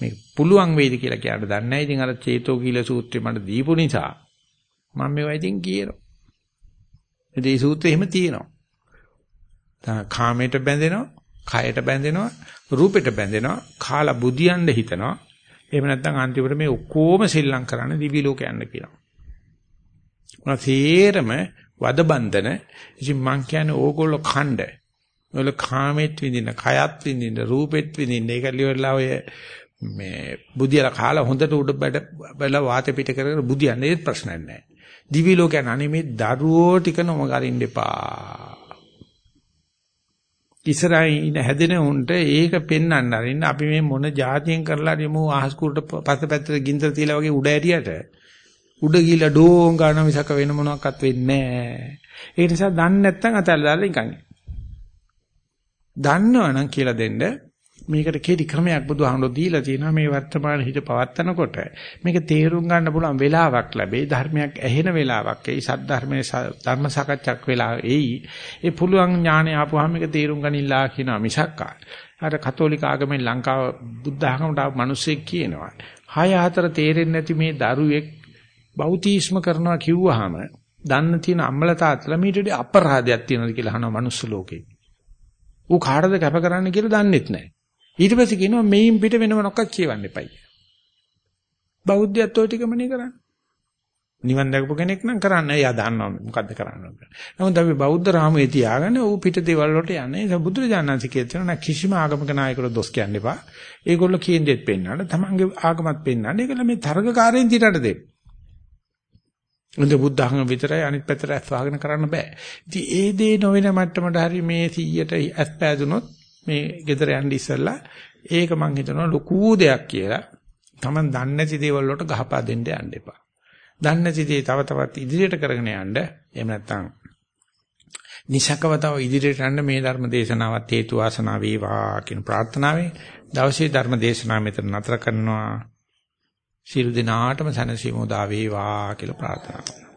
මේ පුළුවන් වේද කියලා කියන්න දන්නේ නැහැ. ඉතින් අර චේතෝ කීල සූත්‍රය මට දීපු නිසා මම මේවා ඉතින් කියනවා. ඒ සූත්‍රය එහෙම තියෙනවා. කාමයට බැඳෙනවා, කයට බැඳෙනවා, රූපෙට බැඳෙනවා, කාලා බුදියන්න හිතනවා. එහෙම නැත්නම් අන්තිමට මේ ඔක්කොම සෙල්ලම් කරන්න දිවි ලෝක යන්න කියනවා. මොනවා තේරම වද බන්ධන. ඉතින් මං කියන්නේ ඕගොල්ලෝ ඛණ්ඩ. ඔයල කාමෙත් විඳින, කයත් විඳින, රූපෙත් විඳින. ඒක ලියවලා ඔය මේ බුදියලා කාලා හොඳට උඩ බඩ බල වාත පිට කරගෙන බුදියන්නේ ඒත් ප්‍රශ්නයක් නැහැ. දිවි ලෝකයන් අනේ මේ දරුවෝ ටික නොම ගරින්න එපා. ඉස්සරහින් හැදෙන උන්ට ඒක පෙන්වන්න අරින්න අපි මේ මොන જાතියෙන් කරලා දෙමු අහස් කුරට පස්සපැත්තට ගින්දර තියලා වගේ උඩ ඇරියට උඩ ගිහලා ඩෝං ගන්න මිසක වෙන මොනවත් වෙන්නේ නැහැ. ඒ නිසා දන්නේ නැත්නම් අතල්ලා දාලා නිකන්. දන්නවනම් කියලා දෙන්න මේකට කෙටි ක්‍රමයක් බුදුහාමුදුරුවෝ දීලා තියෙනවා. මේ වර්තමාන හිත පවත්නකොට මේක තේරුම් ගන්න පුළුවන් වෙලාවක් ලැබේ ධර්මයක් ඇහෙන වෙලාවක්. එයි සද්ධර්මයේ ධර්ම සාකච්ඡාවක් වෙලා එයි. ඒ පුළුවන් ඥානය ආපුවාම මේක තේරුම් ගනිලා කියනවා මිසක් අර කතෝලික ආගමෙන් ලංකාව බුද්ධ ආගමට ආපු මිනිස්සෙක් කියනවා. හය හතර තේරෙන්නේ නැති මේ දරුවෙක් බෞතිස්ම කරනවා කිව්වහම දන්න තියෙන අම්මලා තාත්තලා මීට අපරාධයක් තියෙනවද කියලා අහනවා මනුස්ස ලෝකේ. ඌ කාටද කැප කරන්න කියලා දන්නෙත් නැහැ. ඊට පස්සේ කියනවා මේන් පිට වෙනව නොක්කක් කියවන්න එපයි. බෞද්ධයත් ඔය ටිකමනේ කරන්නේ. නිවන් දැකපු කෙනෙක් නම් කරන්නේ එයා දන්නවා මොකද්ද කරන්න ඕන. නමුත් අපි බෞද්ධ රාමුවේ තියාගෙන ඌ පිට දේවල් වලට යන්නේ. ඒක බුදුරජාණන්සේ කියනවා කිසිම ආගමක නායකයෙකුට දොස් කියන්න එපා. ඒගොල්ලෝ කියන දෙත් පෙන්නන්න, තමන්ගේ ආගමත් පෙන්නන්න. ඒකල මේ තරගකාරයෙන් තිරට දෙන්න. උන්ද බුද්ධ ධර්ම විතරයි අනිත් පැත්තට ඇස් වහගෙන කරන්න බෑ. ඉතින් ඒ දේ නොවන මට්ටමට හරි මේ 100ට ඇස් පෑදුනොත් මේ ගෙදර යන්න ඉස්සෙල්ලා ඒක මං හිතනවා ලොකු දෙයක් කියලා. Taman දන්නේ නැති දේවල් වලට ගහපා දෙන්න යන්න එපා. දන්නේ නැති දේ තව තවත් ඉදිරියට කරගෙන යන්න. එහෙම නැත්නම් නිසකව තව ඉදිරියට යන්න මේ ධර්ම දේශනාවත් හේතු වාසනා වේවා කියන ප්‍රාර්ථනාවෙන් දවසේ ධර්ම දේශනාව මෙතන නතර කරනවා. සියලු දෙනාටම සැනසීම උදා වේවා කියලා ප්‍රාර්ථනා කරනවා.